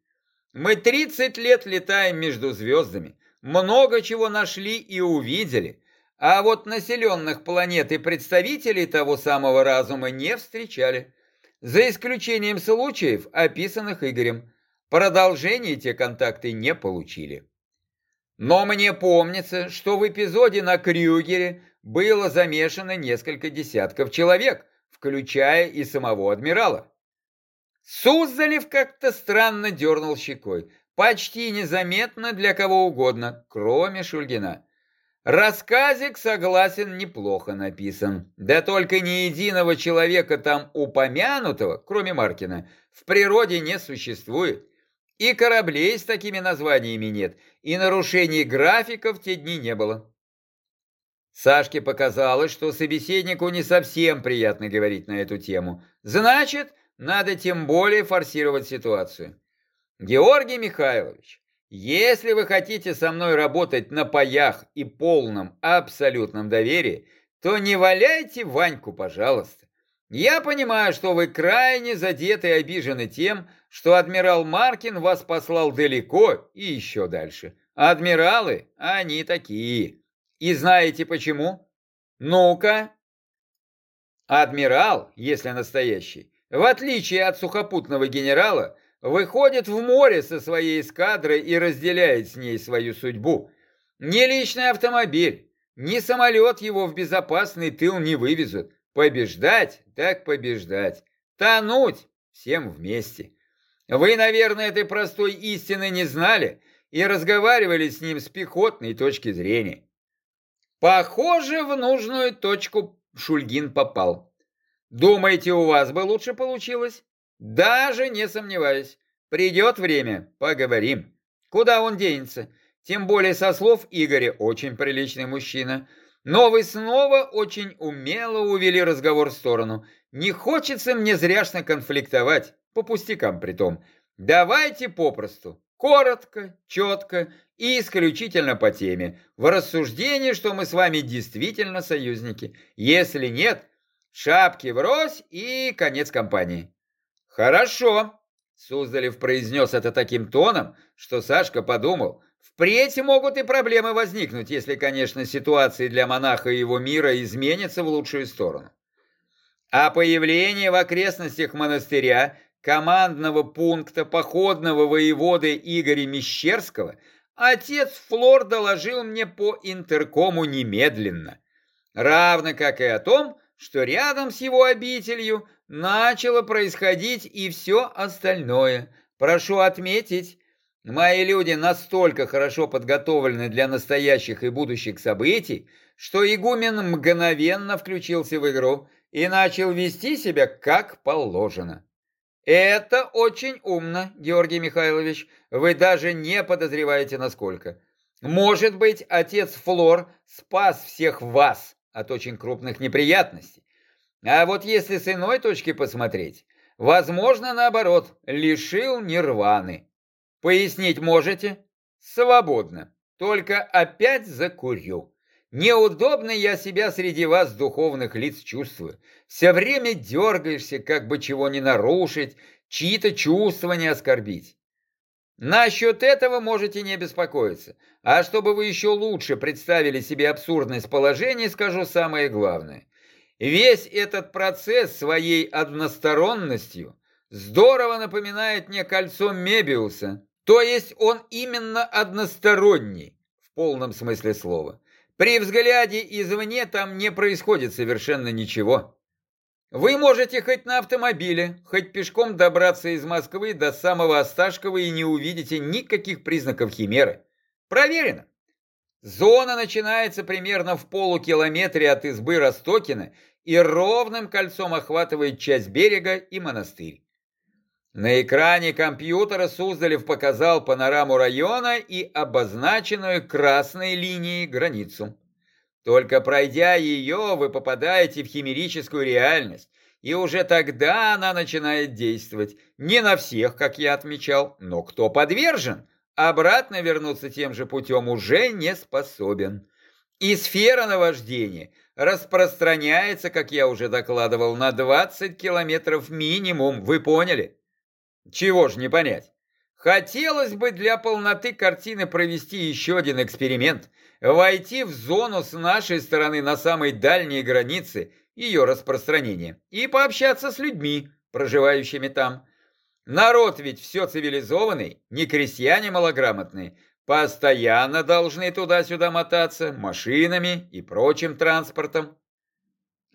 Мы 30 лет летаем между звездами, много чего нашли и увидели, а вот населенных планет и представителей того самого разума не встречали, за исключением случаев, описанных Игорем. Продолжение те контакты не получили. Но мне помнится, что в эпизоде на Крюгере было замешано несколько десятков человек, включая и самого адмирала. Суздалев как-то странно дернул щекой, почти незаметно для кого угодно, кроме Шульгина. Рассказик, согласен, неплохо написан. Да только ни единого человека там упомянутого, кроме Маркина, в природе не существует. И кораблей с такими названиями нет, и нарушений графиков в те дни не было. Сашке показалось, что собеседнику не совсем приятно говорить на эту тему. Значит, надо тем более форсировать ситуацию. Георгий Михайлович, если вы хотите со мной работать на паях и полном абсолютном доверии, то не валяйте Ваньку, пожалуйста. Я понимаю, что вы крайне задеты и обижены тем, что адмирал Маркин вас послал далеко и еще дальше. Адмиралы, они такие. И знаете почему? Ну-ка. Адмирал, если настоящий, в отличие от сухопутного генерала, выходит в море со своей эскадрой и разделяет с ней свою судьбу. Ни личный автомобиль, ни самолет его в безопасный тыл не вывезут. Побеждать, так побеждать. Тонуть всем вместе. Вы, наверное, этой простой истины не знали и разговаривали с ним с пехотной точки зрения. Похоже, в нужную точку Шульгин попал. Думаете, у вас бы лучше получилось? Даже не сомневаюсь. Придет время, поговорим. Куда он денется? Тем более со слов Игоря очень приличный мужчина. Но вы снова очень умело увели разговор в сторону. Не хочется мне зряшно конфликтовать, по пустякам притом. Давайте попросту, коротко, четко и исключительно по теме, в рассуждении, что мы с вами действительно союзники. Если нет, шапки врозь и конец компании. Хорошо, Суздалев произнес это таким тоном, что Сашка подумал, впредь могут и проблемы возникнуть, если, конечно, ситуация для монаха и его мира изменится в лучшую сторону. А появление в окрестностях монастыря командного пункта походного воеводы Игоря Мещерского отец Флор доложил мне по интеркому немедленно, равно как и о том, что рядом с его обителью начало происходить и все остальное. Прошу отметить, мои люди настолько хорошо подготовлены для настоящих и будущих событий, что игумен мгновенно включился в игру и начал вести себя как положено. Это очень умно, Георгий Михайлович. Вы даже не подозреваете, насколько. Может быть, отец Флор спас всех вас от очень крупных неприятностей. А вот если с иной точки посмотреть, возможно, наоборот, лишил нирваны. Пояснить можете? Свободно. Только опять закурю. Неудобно я себя среди вас, духовных лиц, чувствую. Все время дергаешься, как бы чего не нарушить, чьи-то чувства не оскорбить. Насчет этого можете не беспокоиться. А чтобы вы еще лучше представили себе абсурдность положения, скажу самое главное. Весь этот процесс своей односторонностью здорово напоминает мне кольцо Мебиуса, то есть он именно односторонний, в полном смысле слова. При взгляде извне там не происходит совершенно ничего. Вы можете хоть на автомобиле, хоть пешком добраться из Москвы до самого Осташкова и не увидите никаких признаков химеры. Проверено. Зона начинается примерно в полукилометре от избы Ростокина и ровным кольцом охватывает часть берега и монастырь. На экране компьютера Суздалев показал панораму района и обозначенную красной линией границу. Только пройдя ее, вы попадаете в химерическую реальность, и уже тогда она начинает действовать. Не на всех, как я отмечал, но кто подвержен, обратно вернуться тем же путем уже не способен. И сфера наваждения распространяется, как я уже докладывал, на 20 километров минимум, вы поняли? Чего ж не понять? Хотелось бы для полноты картины провести еще один эксперимент, войти в зону с нашей стороны на самой дальней границе ее распространения и пообщаться с людьми, проживающими там. Народ ведь все цивилизованный, не крестьяне малограмотные, постоянно должны туда-сюда мотаться машинами и прочим транспортом.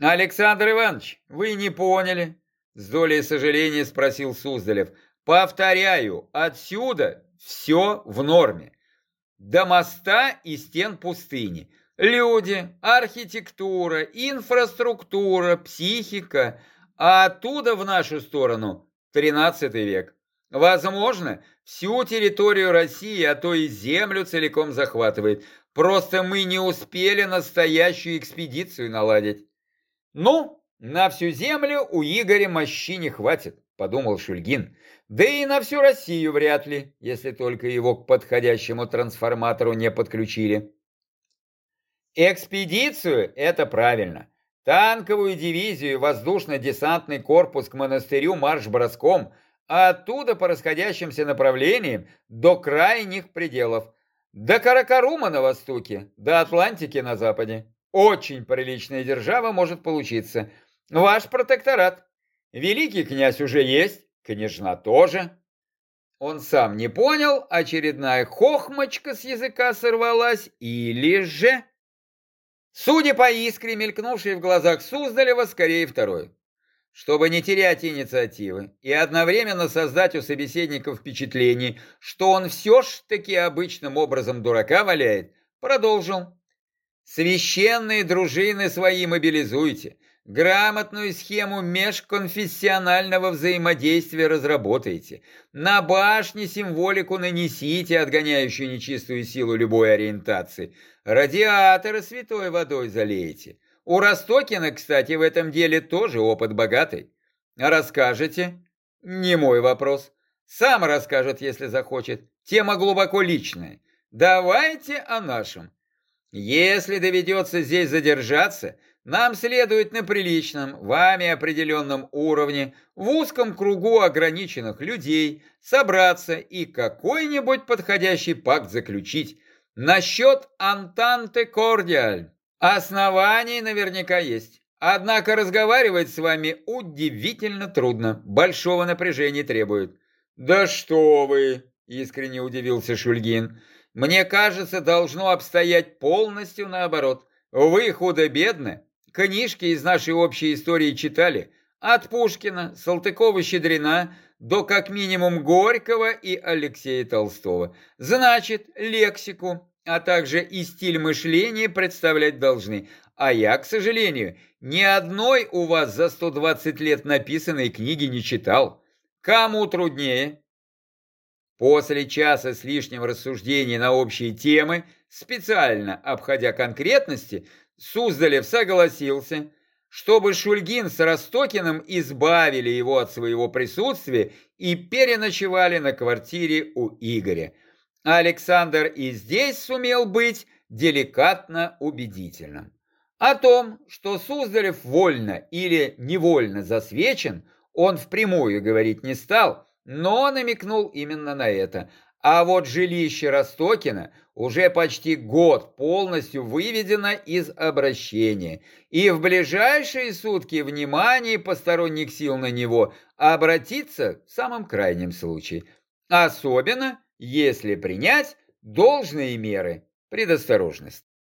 Александр Иванович, вы не поняли, с долей сожаления спросил Суздалев. Повторяю, отсюда все в норме. До моста и стен пустыни. Люди, архитектура, инфраструктура, психика. А оттуда в нашу сторону 13 век. Возможно, всю территорию России, а то и землю целиком захватывает. Просто мы не успели настоящую экспедицию наладить. Ну, на всю землю у Игоря мощи не хватит, подумал Шульгин. Да и на всю Россию вряд ли, если только его к подходящему трансформатору не подключили. Экспедицию – это правильно. Танковую дивизию, воздушно-десантный корпус к монастырю марш-броском, а оттуда по расходящимся направлениям до крайних пределов. До Каракарума на востоке, до Атлантики на западе. Очень приличная держава может получиться. Ваш протекторат. Великий князь уже есть, Княжна тоже. Он сам не понял, очередная хохмочка с языка сорвалась, или же... Судя по искре, мелькнувшей в глазах Суздалева, скорее второй. Чтобы не терять инициативы и одновременно создать у собеседника впечатление, что он все ж таки обычным образом дурака валяет, продолжил. Священные дружины свои мобилизуйте, Грамотную схему межконфессионального взаимодействия разработайте. На башне символику нанесите, отгоняющую нечистую силу любой ориентации. Радиаторы святой водой залейте. У Ростокина, кстати, в этом деле тоже опыт богатый. Расскажете? Не мой вопрос. Сам расскажет, если захочет. Тема глубоко личная. Давайте о нашем. Если доведется здесь задержаться, нам следует на приличном, вами определенном уровне, в узком кругу ограниченных людей, собраться и какой-нибудь подходящий пакт заключить. Насчет Антанте Кордиаль. Оснований наверняка есть. Однако разговаривать с вами удивительно трудно, большого напряжения требует. «Да что вы!» – искренне удивился Шульгин. «Мне кажется, должно обстоять полностью наоборот. Вы худо-бедно, Книжки из нашей общей истории читали. От Пушкина, Салтыкова-Щедрина до как минимум Горького и Алексея Толстого. Значит, лексику, а также и стиль мышления представлять должны. А я, к сожалению, ни одной у вас за 120 лет написанной книги не читал. Кому труднее? После часа с лишним рассуждений на общие темы, специально обходя конкретности, Суздалев согласился, чтобы Шульгин с Ростокиным избавили его от своего присутствия и переночевали на квартире у Игоря. Александр и здесь сумел быть деликатно убедительным. О том, что Суздалев вольно или невольно засвечен, он впрямую говорить не стал, но намекнул именно на это. А вот жилище Ростокина уже почти год полностью выведено из обращения, и в ближайшие сутки внимание посторонних сил на него обратится в самом крайнем случае, особенно если принять должные меры предосторожности.